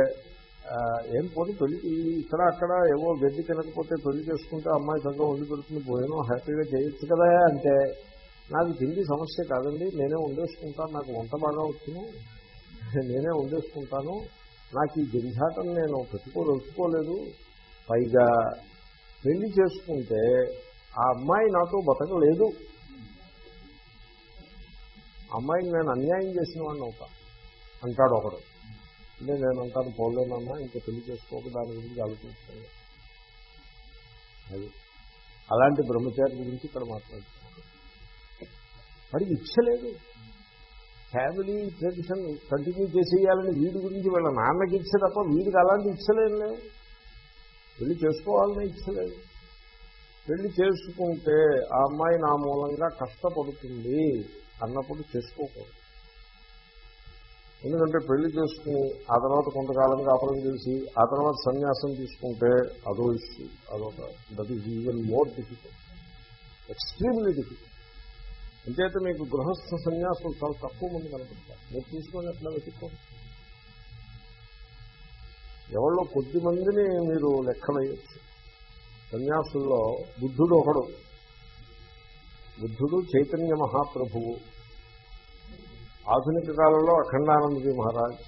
ఏం పోనీ పెళ్ళి ఇక్కడ అక్కడ ఏవో గడ్డి తినకపోతే పెళ్ళి చేసుకుంటే అమ్మాయి చక్కగా వండి పెడుతుంది పోయాను హ్యాపీగా చేయొచ్చు కదా అంటే నాకు తిండి సమస్య కాదండి. నేనే వండేసుకుంటాను నాకు వంట బాగా వచ్చును నేనే వండేసుకుంటాను. నాకు ఈ జంఝాటం నేను పెట్టుకోదలుచుకోలేదు పైగా పెళ్ళి చేసుకుంటే ఆ అమ్మాయి నాతో బతకలేదు. అమ్మాయిని నేను అన్యాయం చేసిన వాడిని అవుతా అంటాడు ఒకడు. అంటే నేను అంటాను పోలేనమ్మా ఇంకా పెళ్ళి చేసుకోక దాని గురించి ఆలోచించాను అది. అలాంటి బ్రహ్మచారి గురించి ఇక్కడ మాట్లాడుతున్నాను వాడికి ఇచ్చలేదు ఫ్యామిలీ ట్రెడిషన్ కంటిన్యూ చేసేయాలని వీడి గురించి వీళ్ళ నాన్నకి ఇచ్చే తప్ప వీడికి అలాంటి ఇచ్చలేదు లేవు పెళ్ళి చేసుకోవాలని ఇచ్చలేదు. పెళ్ళి చేసుకుంటే ఆ అమ్మాయి నా మూలంగా కష్టపడుతుంది అన్నప్పుడు చేసుకోకూడదు. ఎందుకంటే పెళ్ళి చేసుకుని ఆ తర్వాత కొంతకాలం కాపురం చేసి ఆ తర్వాత సన్యాసం తీసుకుంటే అదో ఇష్యూ అదొక that is even more difficult extremely difficult అంచేత మీకు గృహస్థ సన్యాసులు చాలా తక్కువ మంది కనపడతారు. మీరు తీసుకొని ఎట్లా వెతుక్కోండి. ఎవరిలో కొద్ది మందిని మీరు లెక్క వేయచ్చు. సన్యాసుల్లో బుద్ధుడు ఒకడు. బుద్ధుడు చైతన్య మహాప్రభువు. ఆధునిక కాలంలో అఖండానందజీ మహారాజ్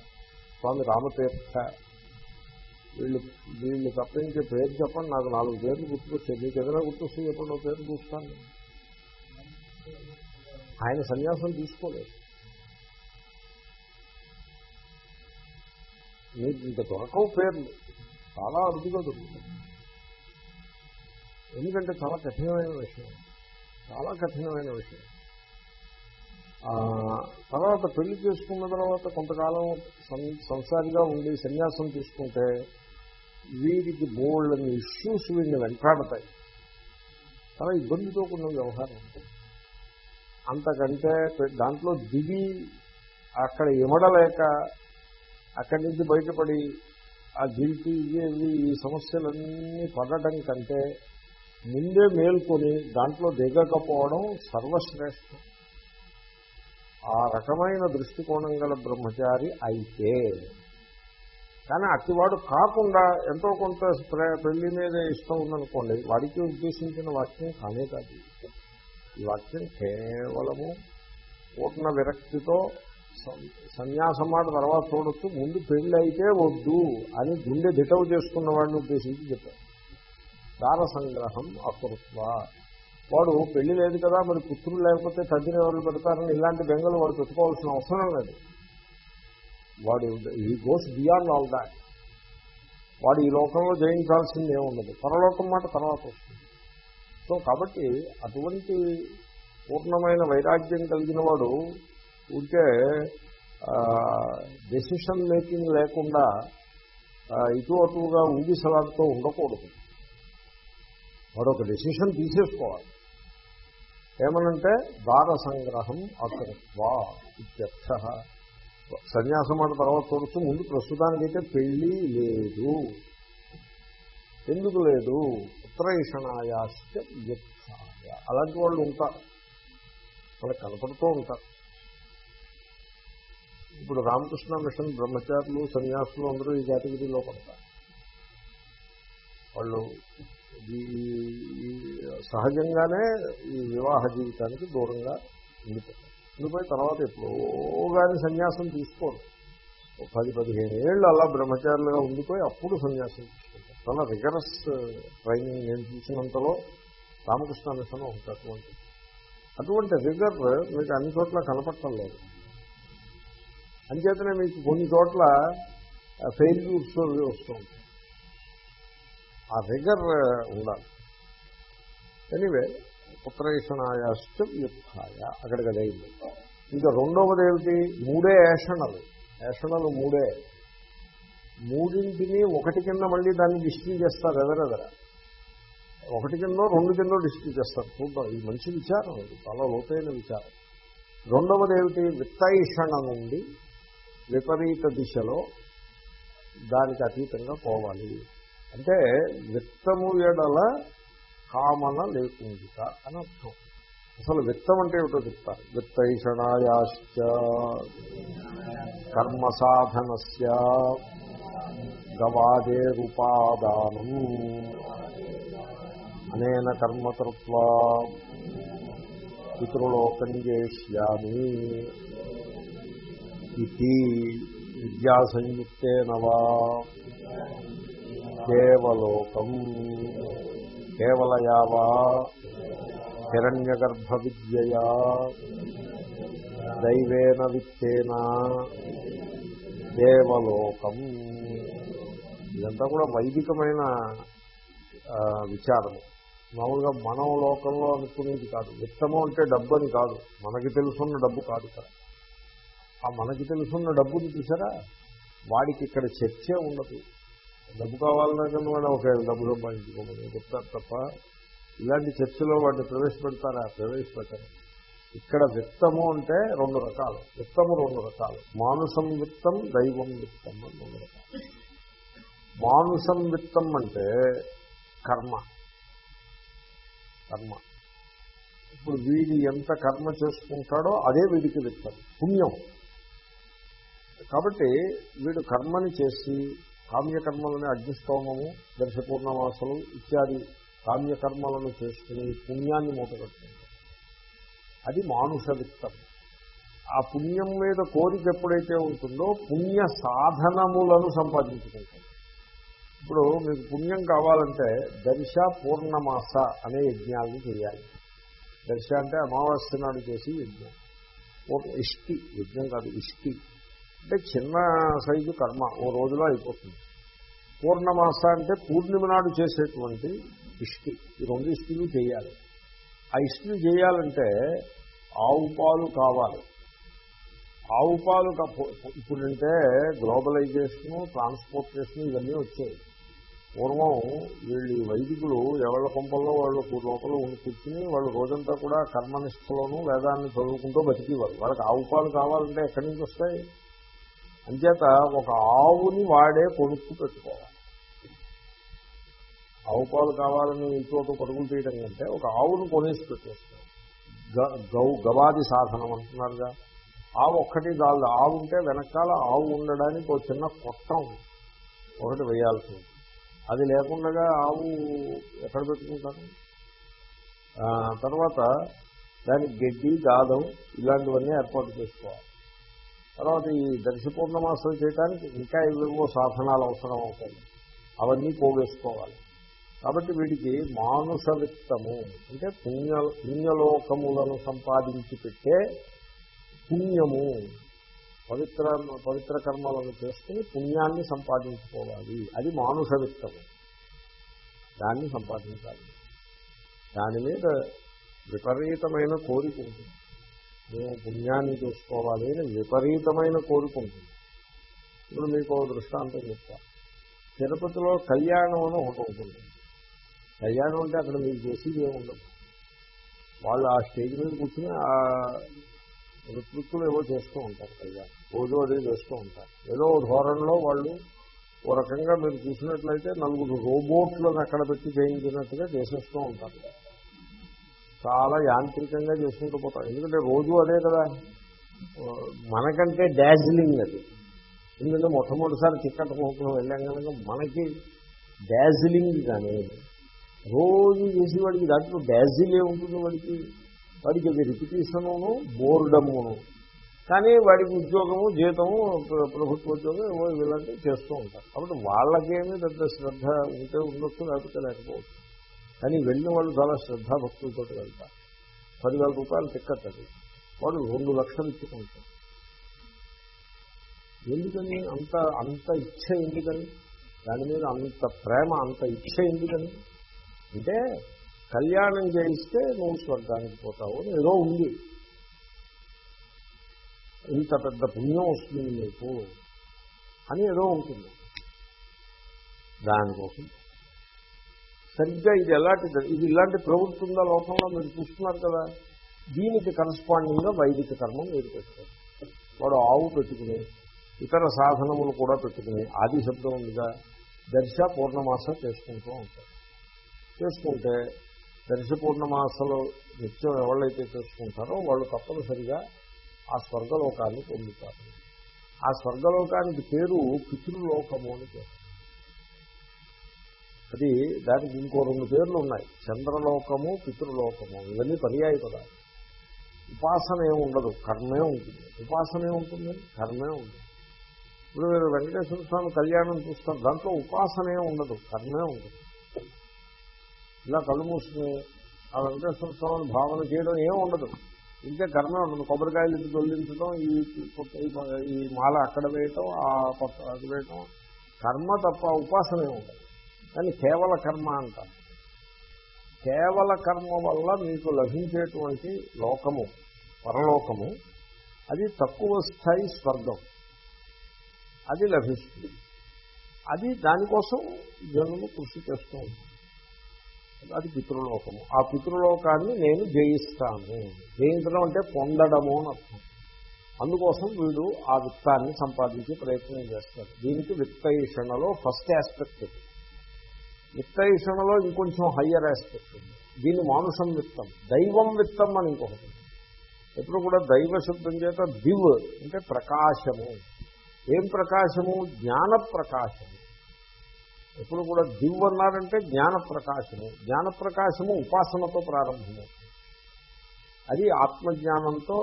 స్వామి రామతీర్థ. వీళ్ళు వీళ్ళు తప్పించే పేరు చెప్పండి. నాకు నాలుగు పేర్లు గుర్తుకొచ్చాయి మీకు ఏదైనా గుర్తొస్తే చెప్పండి. పేరు చూస్తాను. ఆయన సన్యాసం తీసుకోలేదు. మీకు ఇంత దొరకవు పేర్లు. చాలా అరుదుగా దొరుకుతుంది ఎందుకంటే చాలా కఠినమైన విషయం. చాలా కఠినమైన విషయం. తర్వాత పెళ్ళి చేసుకున్న తర్వాత కొంతకాలం సంసారిగా ఉండి సన్యాసం తీసుకుంటే వీరికి బోల్డ్ని ఇష్యూస్ వీడిని వెంటాడతాయి. చాలా ఇబ్బందితో కూడిన వ్యవహారం. అంతకంటే దాంట్లో దిగి అక్కడ ఇమడలేక అక్కడి నుంచి బయటపడి ఆ గిల్టీ ఇవి ఈ సమస్యలన్నీ పడటం కంటే ముందే మేల్కొని దాంట్లో దిగకపోవడం సర్వశ్రేష్టం. ఆ రకమైన దృష్టికోణం గల బ్రహ్మచారి అయితే కానీ అతివాడు కాకుండా ఎంతో కొంత పెళ్ళి మీద ఇష్టం ఉందనుకోండి వాడికి ఉద్దేశించిన వాక్యం కానే కాదు. ఈ వాక్యం కేవలము పూర్ణ విరక్తితో సన్యాసం మాట తర్వాత చూడొచ్చు ముందు పెళ్ళి అయితే వద్దు అని గుండె దిటవు చేసుకున్న వాడిని ఉద్దేశించి చెప్పారు. దార సంగ్రహం అకృత్వ. వాడు పెళ్ళి లేదు కదా మరి పుత్రులు లేకపోతే తగ్గిన ఎవరు పెడతారని ఇలాంటి బెంగలు వాడు పెట్టుకోవాల్సిన అవసరం లేదు. వాడు ఈ గోస్ బియాండ్ ఆల్ దాట్. వాడు ఈ లోకంలో జయించాల్సింది ఏముండదు. పరలోకం మాట తర్వాత వస్తుంది. సో కాబట్టి అటువంటి పూర్ణమైన వైరాగ్యం కలిగిన వాడు ఉంటే డెసిషన్ మేకింగ్ లేకుండా ఇటు అటుగా ఊగిసలాడుతూ ఉండకూడదు. వాడు ఒక డెసిషన్ తీసేసుకోవాలి. ఏమనంటే దార సంగ్రహం అకృత్వా ఇత్యర్థ. సన్యాసం అన్న తర్వాత చూడొచ్చు ముందు ప్రస్తుతానికైతే పెళ్ళి లేదు. ఎందుకు లేదు? ఉత్తరైషణాయాశ్చ వ్యర్థాయ అలాంటి వాళ్ళు ఉంటారు వాళ్ళకి కనపడుతూ ఉంటారు ఇప్పుడు రామకృష్ణ మిషన్ బ్రహ్మచారులు సన్యాసులు అందరూ ఈ కేటగిరీలో పడతారు. వాళ్ళు సహజంగానే ఈ వివాహ జీవితానికి దూరంగా ఉండిపోతారు. ఉండిపోయి తర్వాత ఎప్పుడో కానీ సన్యాసం తీసుకోరు. పది పదిహేను ఏళ్ళు అలా బ్రహ్మచారులుగా ఉండిపోయి అప్పుడు సన్యాసం చాలా రిగరస్ ట్రైనింగ్ uh, నేను చూసినంతలో రామకృష్ణ మిషన్ ఒకటి అటువంటి. అటువంటి రిగర్ మీకు అన్ని చోట్ల కనపడటం లేదు. అంచేతనే మీకు కొన్ని చోట్ల uh, ఫెయిల్యూర్స్ వస్తూ ఉంటాయి. ఆ రిగర్ uh, ఉండాలి. ఎనివే పుత్రేషణాయాశ్చ వ్యుత్థాయ అక్కడికి అదే ఇంకా రెండవది ఏమిటి? మూడే ఏషణలు ఏషణలు మూడే. మూడింటిని ఒకటి కింద మళ్ళీ దాన్ని డిస్ట్రీ చేస్తారు ఎదరెదర ఒకటి కింద రెండు కింద డిస్ట్రీ చేస్తారు. చూద్దాం ఇది మంచి విచారం ఇది చాలా లోతైన విచారం. రెండవది ఏమిటి? విత్తైషణ నుండి విపరీత దిశలో దానికి అతీతంగా పోవాలి. అంటే విత్తము ఎడల కామన లేకుండా అని అర్థం. అసలు విత్తం అంటే ఏమిటో చెప్తారు? విత్తైషణాయాశ్చ కర్మ సాధనస్య గవాదే రూపాదానం. అనేన కర్మకృత్వా పితృలోకం చేష్యామి. ఇది విద్యాసంయుక్తేన వా. దేవలోకం కేవలయా వా. హిరణ్యగర్భ విద్యయా. దైవేన విత్తేనా. దేవలోకం ఇదంతా కూడా వైదికమైన విచారము. మామూలుగా మనం లోకంలో అనుకునేది కాదు. విత్తము అంటే డబ్బు అని కాదు. మనకి తెలుసున్న డబ్బు కాదు కదా ఆ మనకి తెలుసున్న డబ్బుని చూసారా? వాడికి ఇక్కడ చర్చే ఉండదు. డబ్బు కావాలన్నా కానీ వాడు ఒక డబ్బు సంపాదించుకోమని చెప్తారు తప్ప ఇలాంటి చర్చలో వాడిని ప్రవేశపెడతారా? ప్రవేశపెట్టారు. ఇక్కడ విత్తము అంటే రెండు రకాలు. విత్తము రెండు రకాలు. మానుసం విత్తం దైవం విత్తం అని రెండు రకాలు. మానుసం విత్తం అంటే కర్మ. కర్మ. ఇప్పుడు వీడి ఎంత కర్మ చేసుకుంటాడో అదే వీడికి విత్తం. పుణ్యం. కాబట్టి వీడు కర్మని చేసి కామ్యకర్మలని అగ్నిస్తోమము దర్శపూర్ణవాసలు ఇత్యాది కామ్యకర్మలను చేసుకుని పుణ్యాన్ని మూటగట్టుకుంటాడు. అది మానుష విత్తం ఆ పుణ్యం మీద కోరిక ఎప్పుడైతే ఉంటుందో పుణ్య సాధనములను సంపాదించుకుంటుంది ఇప్పుడు మీకు పుణ్యం కావాలంటే దర్శ పూర్ణమాస అనే యజ్ఞాలను చేయాలి. దర్శ అంటే అమావాస్య నాడు చేసి యజ్ఞం. ఒక ఇష్టి యజ్ఞం కాదు ఇష్టి. అంటే చిన్న సైజు కర్మ ఓ రోజులో అయిపోతుంది. పూర్ణమాస అంటే పూర్ణిమ నాడు చేసేటువంటి ఇష్టి. ఈ రెండు ఇష్టిలు చేయాలి. ఆ ఇస్త్రీ చేయాలంటే ఆవు పాలు కావాలి. ఆవు పాలు ఇప్పుడంటే గ్లోబలైజేషను ట్రాన్స్పోర్టేషన్ ఇవన్నీ వచ్చాయి. పూర్వం వీళ్ళు వైదికులు ఎవళ్ళ కొంపల్లో వాళ్ళు లోపల ఉండి కూర్చుని వాళ్ళు రోజంతా కూడా కర్మనిష్టలోనూ వేదాన్ని చదువుకుంటూ బతికేవారు. వాళ్ళకి ఆవు పాలు కావాలంటే ఎక్కడి నుంచి వస్తాయి? అంచేత ఒక ఆవుని వాడే కొనుక్కు పెట్టుకోవాలి. ఆవు పాలు కావాలని ఇంట్లో పరుగులు తీయడం కంటే ఒక ఆవును కొనేసి పెట్టేస్తాం గ- గౌ గవాది సాధనం అంటున్నారుగా. ఆవు ఒక్కటి చాలు ఆవు ఉంటే వెనకాల ఆవు ఉండడానికి ఒక చిన్న కొట్టం ఒకటి వేయాల్సి ఉంటుంది అది లేకుండా ఆవు ఎక్కడ పెట్టుకుంటారు? తర్వాత దానికి గడ్డి గాదం ఇలాంటివన్నీ ఏర్పాటు చేసుకోవాలి. తర్వాత ఈ దర్శ పూర్ణమాసం చేయడానికి ఇంకా ఏవేవో సాధనాలు అవసరం అవుతాయి. అవన్నీ పోగేసుకోవాలి. కాబట్టి వీడికి మానుష విత్తము అంటే పుణ్య పుణ్యలోకములను సంపాదించి పెట్టే పుణ్యము పవిత్ర పవిత్ర కర్మలను చేసుకుని పుణ్యాన్ని సంపాదించుకోవాలి. అది మానుష విత్తము. దాన్ని సంపాదించాలి. దాని మీద విపరీతమైన కోరిక ఉంటుంది. మేము పుణ్యాన్ని చూసుకోవాలి అని విపరీతమైన కోరిక ఉంటుంది. ఇప్పుడు మీకు దృష్టాంతం చెప్తా. తిరుపతిలో కళ్యాణం అని ఒకటి ఉంటుంది. కళ్యాణం అంటే అక్కడ మీరు చేసేది ఏముండదు వాళ్ళు ఆ స్టేజ్ మీద కూర్చుని ఆ ఋత్విక్కులు ఏవో చేస్తూ ఉంటారు కళ్యాణం రోజు అదే చేస్తూ ఉంటారు. ఏదో ధోరణిలో వాళ్ళు ఓ రకంగా మీరు చూసినట్లయితే నలుగురు రోబోట్లను అక్కడ పెట్టి చేయించినట్టుగా చేసేస్తూ ఉంటారు. చాలా యాంత్రికంగా చేసుకుంటూ పోతారు. ఎందుకంటే రోజు అదే కదా. మనకంటే డాజిలింగ్ అది. ఎందుకంటే మొట్టమొదటిసారి టిక్కెట్ కొనుక్కుని వెళ్ళాం కనుక మనకి డాజిలింగ్ కానీ రోజు చేసేవాడికి దాంట్లో డాజిలే ఉంటుంది వాడికి? వాడికి అది రిపిటేషను బోర్డమును. కానీ వాడికి ఉద్యోగము జీతము ప్రభుత్వ ఉద్యోగం ఏవో ఇలాంటివి చేస్తూ ఉంటారు. కాబట్టి వాళ్ళకేమీ పెద్ద శ్రద్ధ ఉంటే ఉండొచ్చు లేకపోతే లేకపోవచ్చు. కానీ వెళ్ళిన వాళ్ళు చాలా శ్రద్ధాభక్తులతో వెళ్తారు. పదివేల రూపాయలు టిక్కెట్ అది. వాడు రెండు లక్షలు ఇచ్చుకుంటారు ఎందుకని అంత అంత ఇచ్చ ఎందుకని? దాని మీద అంత ప్రేమ అంత ఇచ్చ ఎందుకని? అంటే కళ్యాణం చేయిస్తే నువ్వు స్వర్గానికి పోతావు ఏదో ఉంది. ఇంత పెద్ద పుణ్యం వస్తుంది నీకు అని ఏదో ఉంటుంది. దానికోసం. సరిగ్గా ఇది ఎలాంటిది ఇది ఇలాంటి ప్రవృత్తి ఉందా లోకంలో? మీరు చూస్తున్నారు కదా. దీనికి కరస్పాండింగ్గా వైదిక కర్మం మీరు పెట్టుకోండి వాడు ఆవు పెట్టుకుని ఇతర సాధనములు కూడా పెట్టుకుని ఆది శబ్దం ఉందిగా దర్శ పూర్ణమాస చేసుకుంటూ ఉంటారు చేసుకుంటే దర్శ పూర్ణమాసలు నిత్యం ఎవరైతే చేసుకుంటారో వాళ్ళు తప్పనిసరిగా ఆ స్వర్గలోకాన్ని పొందుతారు. ఆ స్వర్గలోకానికి పేరు పితృలోకము అని పేరు. అది దానికి ఇంకో రెండు పేర్లు ఉన్నాయి. చంద్రలోకము పితృలోకము. ఇవన్నీ పర్యాయ పదాలు. ఉపాసన ఏముండదు ఉండదు కర్మే ఉంటుంది. ఉపాసన ఏముంటుంది కర్మే ఉంటుంది ఇప్పుడు మీరు వెంకటేశ్వర స్వామి కళ్యాణం చూస్తారు దాంట్లో ఉపాసనే ఉండదు కర్మే ఉంటుంది ఇలా కళ్ళు మూసుకుని ఆ వెంకటేశ్వర స్వామిని భావన చేయడం ఏం ఉండదు. ఇంకే కర్మ ఉండదు. కొబ్బరికాయలు ఇటు దొల్లించడం ఈ కొత్త- ఈ- మాల అక్కడ వేయటం ఆ కొత్త అది వేయటం కర్మ తప్ప ఉపాసనే ఉండదు. కానీ కేవల కర్మ అంటారు కేవల కర్మ వల్ల మీకు లభించేటువంటి లోకము పరలోకము అది తక్కువ స్థాయి స్వర్గం. అది లభిస్తుంది. అది దానికోసం జనులు కృషి చేస్తూ ఉంటారు. అది పితృలోకము. ఆ పితృలోకాన్ని నేను జయిస్తాను. జయించడం అంటే పొందడము అని అర్థం. అందుకోసం వీడు ఆ విత్తాన్ని సంపాదించే ప్రయత్నం చేస్తాడు. దీనికి విత్తయిషణలో ఫస్ట్ ఆస్పెక్ట్ ఇది. విత్తయిషణలో ఇంకొంచెం హయ్యర్ ఆస్పెక్ట్ ఉంది. దీన్ని మానుషం విత్తం. దైవం విత్తం అని ఇంకొకటి ఎప్పుడు కూడా దైవ శబ్దం చేత దివ్ అంటే ప్రకాశము. ఏం ప్రకాశము? జ్ఞాన ప్రకాశము. ఎప్పుడు కూడా దివ్ అన్నారంటే జ్ఞాన ప్రకాశము జ్ఞాన ప్రకాశము ఉపాసనతో ప్రారంభమవుతుంది అది ఆత్మజ్ఞానంతో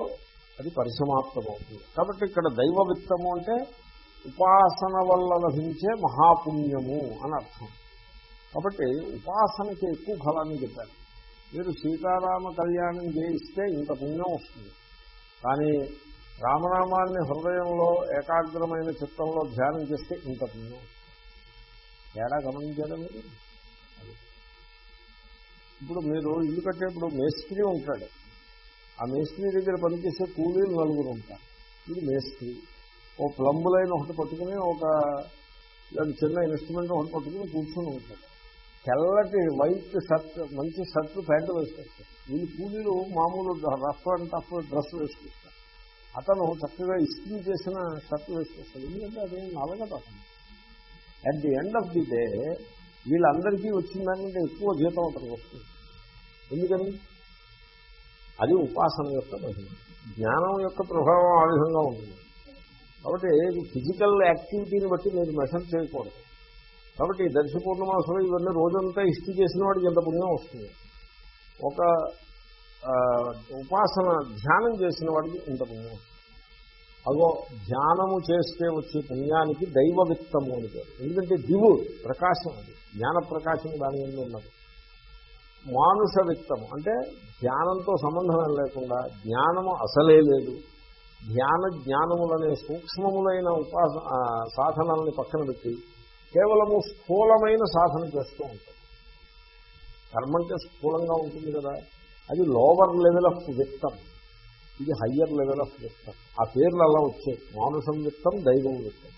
అది పరిసమాప్తమవుతుంది. కాబట్టి ఇక్కడ దైవ విత్తము అంటే ఉపాసన వల్ల లభించే మహాపుణ్యము అని అర్థం. కాబట్టి ఉపాసనకి ఎక్కువ ఫలాన్ని చెప్పారు. మీరు సీతారామ కళ్యాణం చేయిస్తే ఇంత పుణ్యం వస్తుంది. కానీ రామనామాన్ని హృదయంలో ఏకాగ్రమైన చిత్తంలో ధ్యానం చేస్తే ఇంత పుణ్యం వస్తుంది. తేడా గమనించారా మీరు? ఇప్పుడు మీరు ఇల్లు కట్టేప్పుడు మేస్త్రి ఉంటాడు. ఆ మేస్త్రి దగ్గర పనిచేసే కూలీలు నలుగురు ఉంటారు. ఇది మేస్త్రి. ఓ ప్లంబ్ లైన్ ఒకటి పట్టుకుని ఒక చిన్న ఇన్స్ట్రుమెంట్ ఒకటి పట్టుకుని కూర్చొని ఉంటాడు. తెల్లటి వైట్ షర్ట్ మంచి షర్ట్ ప్యాంటు వేసుకొస్తారు వీళ్ళు కూలీలు మామూలు రఫ్ అండ్ టఫ్ డ్రెస్ వేసుకొస్తారు అతను చక్కగా ఇస్త్రీ చేసిన షర్ట్ వేసుకొస్తాడు ఎందుకంటే అదేం నలగదు అతను at the end of the day వీళ్ళందరికీ వచ్చిన దానికంటే ఎక్కువ జీతం అతనికి వస్తుంది. ఎందుకని? అది ఉపాసన యొక్క మహిమ. జ్ఞానం యొక్క ప్రభావం ఆ విధంగా ఉంటుంది కాబట్టి ఫిజికల్ యాక్టివిటీని బట్టి మీరు మెషర్ చేయకూడదు. కాబట్టి ఈ దర్శ పూర్ణమాసంలో ఇవన్నీ రోజంతా ఇష్టి చేసిన వాడికి ఎంత పుణ్యం వస్తుంది? ఒక ఉపాసన ధ్యానం చేసిన వాడికి ఇంత పుణ్యం వస్తుంది? అగో ధ్యానము చేస్తే వచ్చే పుణ్యానికి దైవ విత్తము అని పేరు. ఎందుకంటే దివు ప్రకాశం అది. జ్ఞాన ప్రకాశం దాని మీద ఉన్నది. మానుష విత్తము. అంటే ధ్యానంతో సంబంధం లేకుండా జ్ఞానము అసలే లేదు. ధ్యాన జ్ఞానములనే సూక్ష్మములైన ఉపాస సాధనల్ని పక్కన పెట్టి కేవలము స్థూలమైన సాధన చేస్తూ ఉంటాం. కర్మంటే స్థూలంగా ఉంటుంది కదా. అది లోవర్ లెవెల్ ఆఫ్ విత్తం ఇది హయ్యర్ లెవెల్ ఆఫ్ విత్తం ఆ పేర్లు అలా వచ్చాయి. మానుషం విత్తం దైవం విత్తం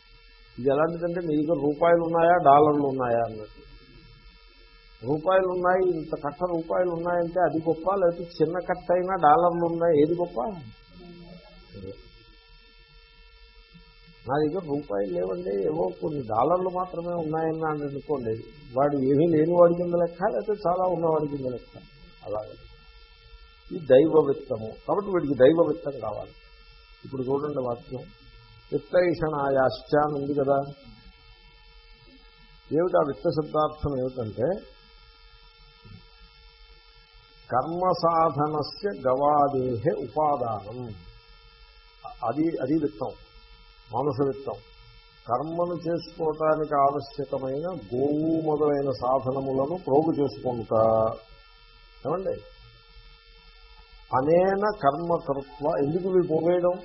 ఇది ఎలాంటిదంటే మీ దగ్గర రూపాయలు ఉన్నాయా డాలర్లు ఉన్నాయా అన్నట్టు. రూపాయలు ఉన్నాయి ఇంత కట్ట రూపాయలు ఉన్నాయంటే అది గొప్ప లేకపోతే చిన్న కట్ట అయినా డాలర్లు ఉన్నాయి ఏది గొప్ప? నా దగ్గర రూపాయలు లేవండి ఏవో కొన్ని డాలర్లు మాత్రమే ఉన్నాయని అని అనుకోండి వాడు ఏమీ లేని వాడి కింద లెక్క లేకపోతే చాలా ఉన్నవాడి కింద లెక్క. అలాగే. ఈ దైవ విత్తము కాబట్టి వీడికి దైవ విత్తం కావాలి. ఇప్పుడు చూడండి వాక్యం. విత్తైషణాయాశ్చ అని ఉంది కదా. ఏమిటి ఆ విత్త శబ్దార్థం ఏమిటంటే కర్మ సాధనస్య గవాదేహే ఉపాదానం. అది అది విత్తం. మానుష విత్తం. కర్మను చేసుకోవటానికి ఆవశ్యకమైన గోవు మొదలైన సాధనములను ప్రోగు చేసుకుంటా. ఏమండి? అనేన కర్మకృత్వ ఎందుకు ఇవి పోవేయడం?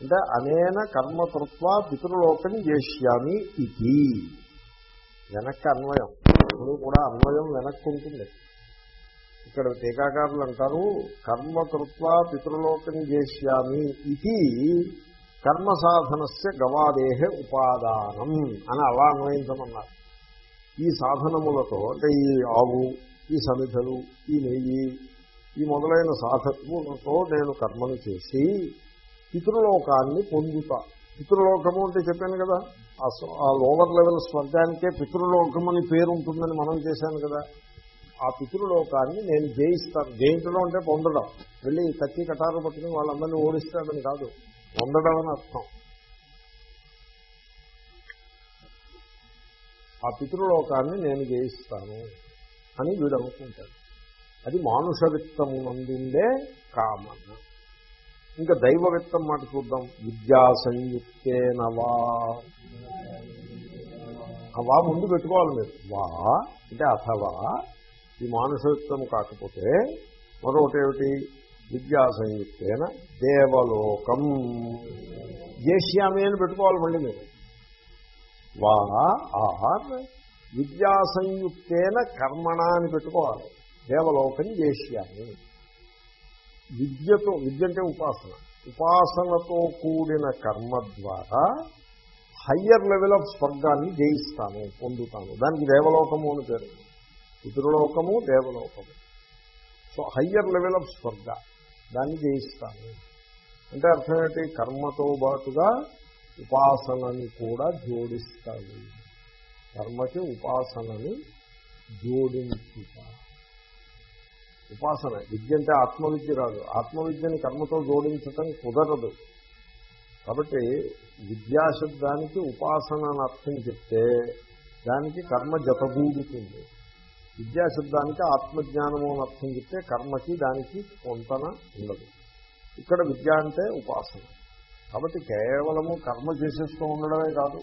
అంటే అనేన కర్మకృత్వ పితృలోకం చేష్యామి ఇది. వెనక్కి అన్వయం. ఇప్పుడు కూడా అన్వయం వెనక్కి ఉంటుంది. ఇక్కడ టీకాకారులు అంటారు కర్మకృత్వ పితృలోకం చేష్యామి ఇది కర్మ సాధనస్య గవాదేహ ఉపాదానం అని అలా అన్వయించమన్నారు. ఈ సాధనములతో అంటే ఈ ఆవు ఈ సమిధలు ఈ నెయ్యి ఈ ఈ మొదలైన సాధనములతో నేను కర్మను చేసి పితృలోకాన్ని పొందుతా. పితృలోకము అంటే చెప్పాను కదా ఆ ఆ లోవర్ లెవెల్ స్వర్గానికే పితృలోకం అని పేరు ఉంటుందని మనం చేశాను కదా. ఆ పితృలోకాన్ని నేను జయిస్తాను. జయించడం అంటే పొందడం. వెళ్ళి కత్తి కటారు పట్టుకుని వాళ్ళందరినీ ఓడిస్తాడని కాదు పొందడం అని అర్థం. ఆ పితృలోకాన్ని నేను జయిస్తాను అని వీడు అనుకుంటాడు. అది మానుష విత్తము నందిందే కామన. ఇంకా దైవ విత్తం మాట చూద్దాం. విద్యా సంయుక్తేనవా వా. ముందు పెట్టుకోవాలి మీరు. వా అంటే అథవా. ఈ మానుషయుక్తము కాకపోతే మరొకటి ఏమిటి? విద్యా సంయుక్తేన దేవలోకం. జేష్యామి అని పెట్టుకోవాలి మళ్ళీ మీరు. వా ఆర్ విద్యా సంయుక్తేన కర్మణ అని పెట్టుకోవాలి. దేవలోకం చేశాను విద్యతో విద్య అంటే ఉపాసన. ఉపాసనతో కూడిన కర్మ ద్వారా హయ్యర్ లెవెల్ ఆఫ్ స్వర్గాన్ని జయిస్తాను పొందుతాను. దానికి దేవలోకము అని పేరు. పితృలోకము దేవలోకము. సో హయ్యర్ లెవెల్ ఆఫ్ స్వర్గ. దాన్ని జయిస్తాను. అంటే అర్థం ఏంటి? కర్మతో పాటుగా ఉపాసనని కూడా జోడిస్తాడు కర్మకి ఉపాసనని జోడించుతాడు ఉపాసన. విద్య అంటే ఆత్మవిద్య రాదు. ఆత్మవిద్యని కర్మతో జోడించటం కుదరదు. కాబట్టి విద్యాశబ్దానికి ఉపాసన అని అర్థం చెప్తే దానికి కర్మ జతగూడుతుంది విద్యాశబ్దానికి ఆత్మజ్ఞానము అని అర్థం చెప్తే కర్మకి దానికి పొంతన ఉండదు. ఇక్కడ విద్య అంటే ఉపాసన. కాబట్టి కేవలము కర్మ చేసేస్తూ ఉండడమే కాదు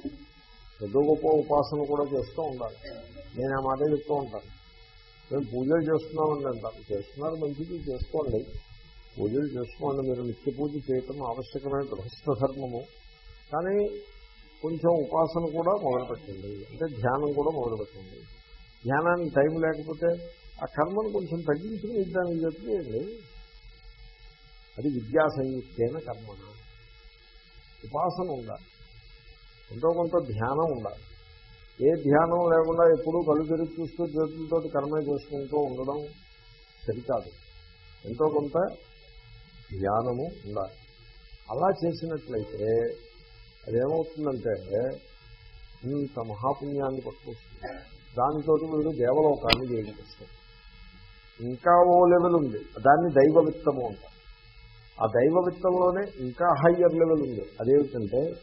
పెద్ద గొప్ప ఉపాసన కూడా చేస్తూ ఉండాలి. నేను ఆ మాటే చెప్తూ ఉంటాను. మేము పూజలు చేస్తున్నామండి అంటారు చేస్తున్నారు మంచిది చేసుకోండి. పూజలు చేసుకోండి. మీరు నిత్య పూజ చేయటం ఆవశ్యకమైన గృహస్థ ధర్మము. కానీ కొంచెం ఉపాసన కూడా మొదలుపెట్టండి. అంటే ధ్యానం కూడా మొదలుపెట్టండి. ధ్యానానికి టైం లేకపోతే ఆ కర్మను కొంచెం తగ్గించి దానికి చెప్పేయండి అది విద్యా సంయుక్తైన కర్మ ఉపాసన ఉండాలి. ఎంతో కొంత ధ్యానం ఉండాలి. ఏ ధ్యానం లేకుండా ఎప్పుడూ కళ్ళు తెరిచి చూస్తూ చేతులతో కర్మ చేసుకుంటూ ఉండడం సరికాదు. ఎంతో కొంత ధ్యానము ఉండాలి. అలా చేసినట్లయితే అదేమవుతుందంటే ఇంత మహాపుణ్యాన్ని పట్టుకొస్తుంది. దానితో వీడు దేవలోకాన్ని జయించేస్తాడు. ఇంకా ఓ లెవెల్ ఉంది. దాన్ని దైవ విత్తము అంటారు. ఆ దైవ విత్తంలోనే ఇంకా హయ్యర్ లెవెల్ ఉంది. అదేమిటంటే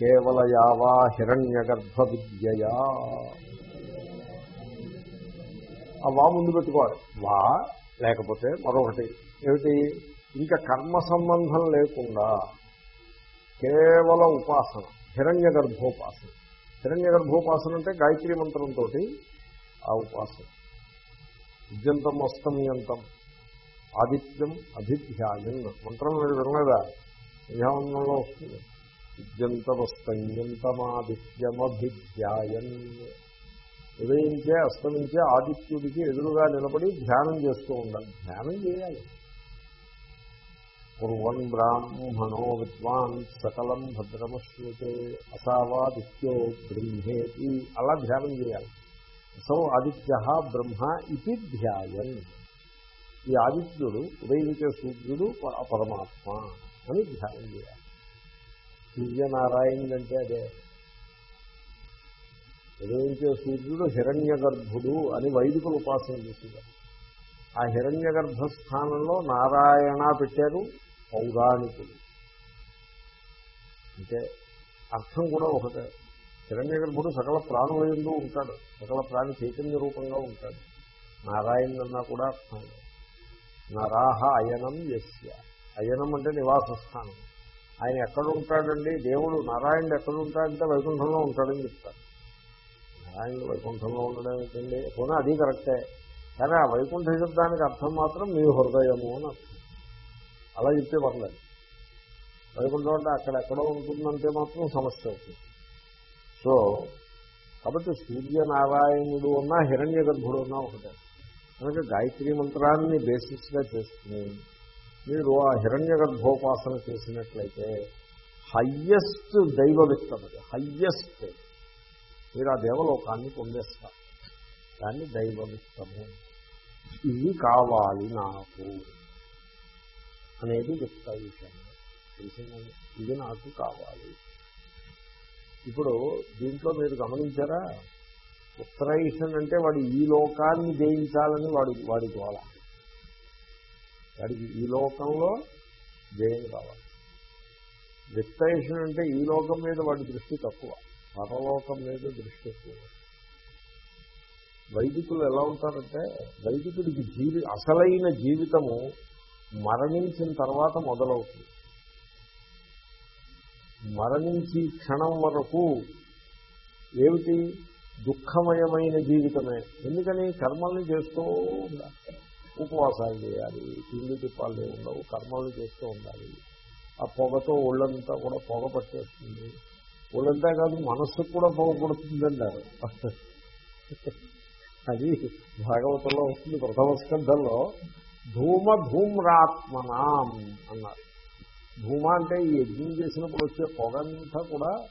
కేవల యావా హిరణ్య గర్భ విద్యయా ఆ వా ముందు పెట్టుకోవాలి. వా లేకపోతే మరొకటి. ఏమిటి? ఇంకా కర్మ సంబంధం లేకుండా కేవల ఉపాసన హిరణ్య గర్భోపాసన హిరణ్య గర్భోపాసన అంటే గాయత్రి మంత్రంతో ఆ ఉపాసన. ఉద్యంతం అస్తమ్యంతం ఆదిత్యం అభిధ్యాయన్ మంత్రం మీరు వినలేదా? విధానంలో వస్తుంది. విద్యంతమస్తమ్యంతమాదిత్యమభిధ్యాయన్ ఉదయించే అస్తమించే ఆదిత్యుడికి ఎదురుగా నిలబడి ధ్యానం చేస్తూ ఉండాలి. ధ్యానం చేయాలి. కుర్వన్ బ్రాహ్మణో విద్వాన్ సకలం భద్రమశ్నుతే అసావాదిత్యో బ్రహ్మేతి. అలా ధ్యానం చేయాలి. సౌ ఆదిత్య బ్రహ్మ ఇది ధ్యాయన్. ఈ ఆదిత్యుడు ఉదయించే సూర్యుడు పరమాత్మ అని ధ్యానం చేయాలి. సూర్యనారాయణుడు అంటే అదే. ఉదయించే సూర్యుడు హిరణ్య గర్భుడు అని వైదికులు ఉపాసన చేసేవారు ఆ హిరణ్య గర్భస్థానంలో నారాయణ పెట్టారు పౌరాణికులు. అంటే అర్థం కూడా ఒకటే. హిరణ్య గర్భుడు సకల ప్రాణులందు ఉంటాడు. సకల ప్రాణి చైతన్య రూపంగా ఉంటాడు. నారాయణన్నా కూడా అర్థం. నరాహ అయనం యస్య. అయనం అంటే నివాస స్థానం ఆయన ఎక్కడ ఉంటాడండి దేవుడు నారాయణుడు ఎక్కడ ఉంటాడంటే వైకుంఠంలో ఉంటాడని చెప్తారు. నారాయణుడు వైకుంఠంలో ఉండడం ఏంటండి? పోనీ అది కరెక్టే. కానీ ఆ వైకుంఠ శబ్దానికి అర్థం మాత్రం మీ హృదయము అని అర్థం. అలా చెప్తే పర్లేదు. వైకుంఠం అంటే అక్కడెక్కడో ఉంటుందంటే మాత్రం సమస్య అవుతుంది. సో కాబట్టి సూర్యనారాయణుడు ఉన్నా హిరణ్య గర్భుడు ఉన్నా ఒకటే. కనుక గాయత్రి మంత్రాన్ని బేసిస్గా చేసుకుని మీరు ఆ హిరణ్య గర్భోపాసన చేసినట్లయితే హయ్యెస్ట్ దైవ విత్తనది హయ్యెస్ట్. మీరు ఆ దేవలోకాన్ని పొందేస్తారు. దాన్ని దైవ విత్తము ఇది కావాలి నాకు అనేది చెప్తా విషయం తెలిసిందండి ఇది నాకు కావాలి. ఇప్పుడు దీంట్లో మీరు గమనించారా? ఉత్తరైషన్ అంటే వాడు ఈ లోకాన్ని జయించాలని వాడు వాడి గోళ. వాడికి ఈ లోకంలో జయం కావాలి విత్తైషన్ అంటే ఈ లోకం మీద వాడి దృష్టి తక్కువ పరలోకం మీద దృష్టి ఎక్కువ. వైదికులు ఎలా ఉంటారంటే వైదికుడికి జీవి అసలైన జీవితము మరణించిన తర్వాత మొదలవుతుంది. మరణించి క్షణం వరకు ఏమిటి? దుఃఖమయమైన జీవితమే. ఎందుకని? కర్మల్ని చేస్తూ ఉండాలి. ఉపవాసాలు చేయాలి తిండి తిప్పాలు ఉండవు కర్మలు చేస్తూ ఉండాలి. ఆ పొగతో ఒళ్ళంతా కూడా పొగ పట్టేస్తుంది. ఒళ్ళంతా కాదు మనస్సుకు కూడా పొగ పడుతుంది అన్నారు అది భాగవతంలో వస్తుంది ప్రథమ స్కంధంలో. ధూమ ధూమ్రాత్మనాం అన్నారు. ధూమ అంటే ఈ యజ్ఞం చేసినప్పుడు వచ్చే పొగంతా కూడా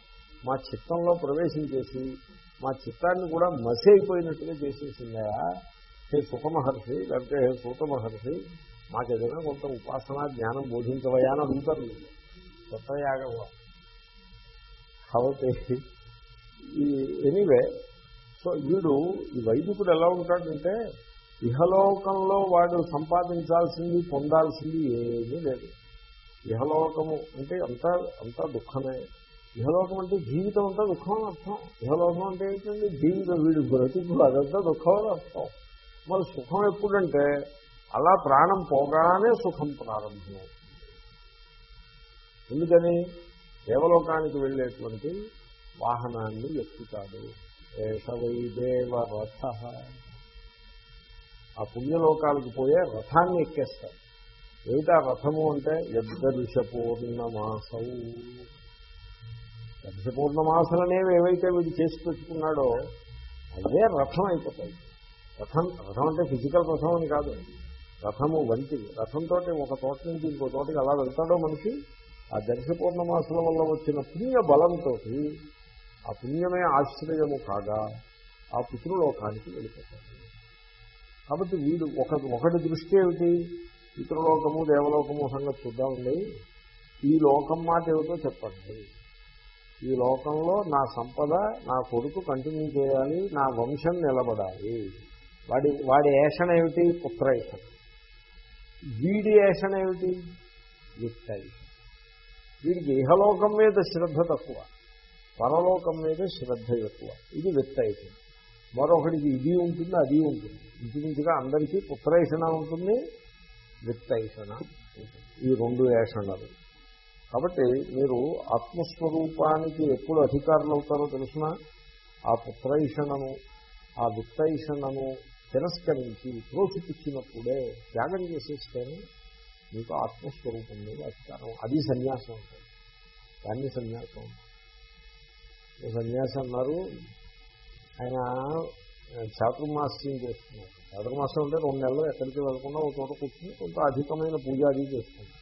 మా చిత్తంలో ప్రవేశించేసి మా చిత్తాన్ని కూడా మసి అయిపోయినట్టుగా చేసేసిందా? హే సుఖమహర్షి లేకపోతే హే సూత మహర్షి మాకు ఏదైనా కొంత ఉపాసన జ్ఞానం బోధించవయా అని అడుగుతారు. కొత్త యాగం కాబట్టి ఈ ఎనీవే సో వీడు ఈ వైదికుడు ఎలా ఉంటాడంటే ఇహలోకంలో వాడు సంపాదించాల్సింది పొందాల్సింది ఏమీ లేదు. ఇహలోకము అంటే అంతా అంతా దుఃఖమే. ఇహలోకం అంటే జీవితం అంతా దుఃఖం అర్థం. ఇహలోకం అంటే ఏంటంటే జీవితం వీడి బ్రతుకు అదంతా దుఃఖం అర్థం. మరి సుఖం ఎప్పుడంటే అలా ప్రాణం పోగానే సుఖం ప్రారంభం ఎందుకని? దేవలోకానికి వెళ్ళేటువంటి వాహనాన్ని ఎక్కుతాడు ఏషవై దేవరథ ఆ పుణ్యలోకాలకు పోయే రథాన్ని ఎక్కేస్తాడు ఏమిటా రథము అంటే? యద్దరుష పూర్ణమాసౌ. దర్శ ఏవైతే వీడు చేసి పెట్టుకున్నాడో అదే రథం అయిపోతాయి. రథం రథం అంటే ఫిజికల్ రథం అని కాదు. రథము వంటి రథంతో ఒక తోట నుంచి ఇంకో తోటకి అలా వెళ్తాడో మనిషి ఆ దర్శ పూర్ణమాసుల వల్ల వచ్చిన పుణ్య బలంతో ఆ పుణ్యమే ఆశ్చర్యము కాగా ఆ పితృలోకానికి వెళ్ళిపోతాడు. కాబట్టి వీడు ఒక ఒకటి దృష్టి ఏమిటి? పితృలోకము దేవలోకము సంగతి చూద్దామండి. ఈ లోకం మాట ఏమిటో చెప్పండి. ఈ లోకంలో నా సంపద నా కొడుకు కంటిన్యూ చేయాలి నా వంశం నిలబడాలి. వాడి వాడి ఏషణ ఏమిటి పుత్రైషణ వీడి ఏషణ ఏమిటి విత్తైషణ వీడికి ఇహలోకం మీద శ్రద్ధ తక్కువ పరలోకం మీద శ్రద్ధ ఎక్కువ. ఇది విత్తైషణ మరొకటికి ఇది ఉంటుంది అది ఉంటుంది. ఇంచుమించుగా అందరికీ పుత్రేషణ ఉంటుంది విత్తైషణ ఈ రెండు ఏషణలు. కాబట్టి మీరు ఆత్మస్వరూపానికి ఎప్పుడు అధికారులు అవుతారో తెలుసిన? ఆ పుత్రైషణను ఆ విత్తైషణను తిరస్కరించి త్రోసిపుచ్చినప్పుడే త్యాగం చేసేస్తేనే మీకు ఆత్మస్వరూపం మీద అధికారం. అది సన్యాసం ఉంటుంది దాన్ని సన్యాసం సన్యాసం అన్నారు ఆయన చాతుర్మాస్యం చేస్తున్నారు. చాతుర్మాసం అంటే రెండు నెలలు ఎక్కడికి వెళ్ళకుండా ఒక చోట కూర్చుని కొంత అధికమైన పూజ అది చేస్తుంది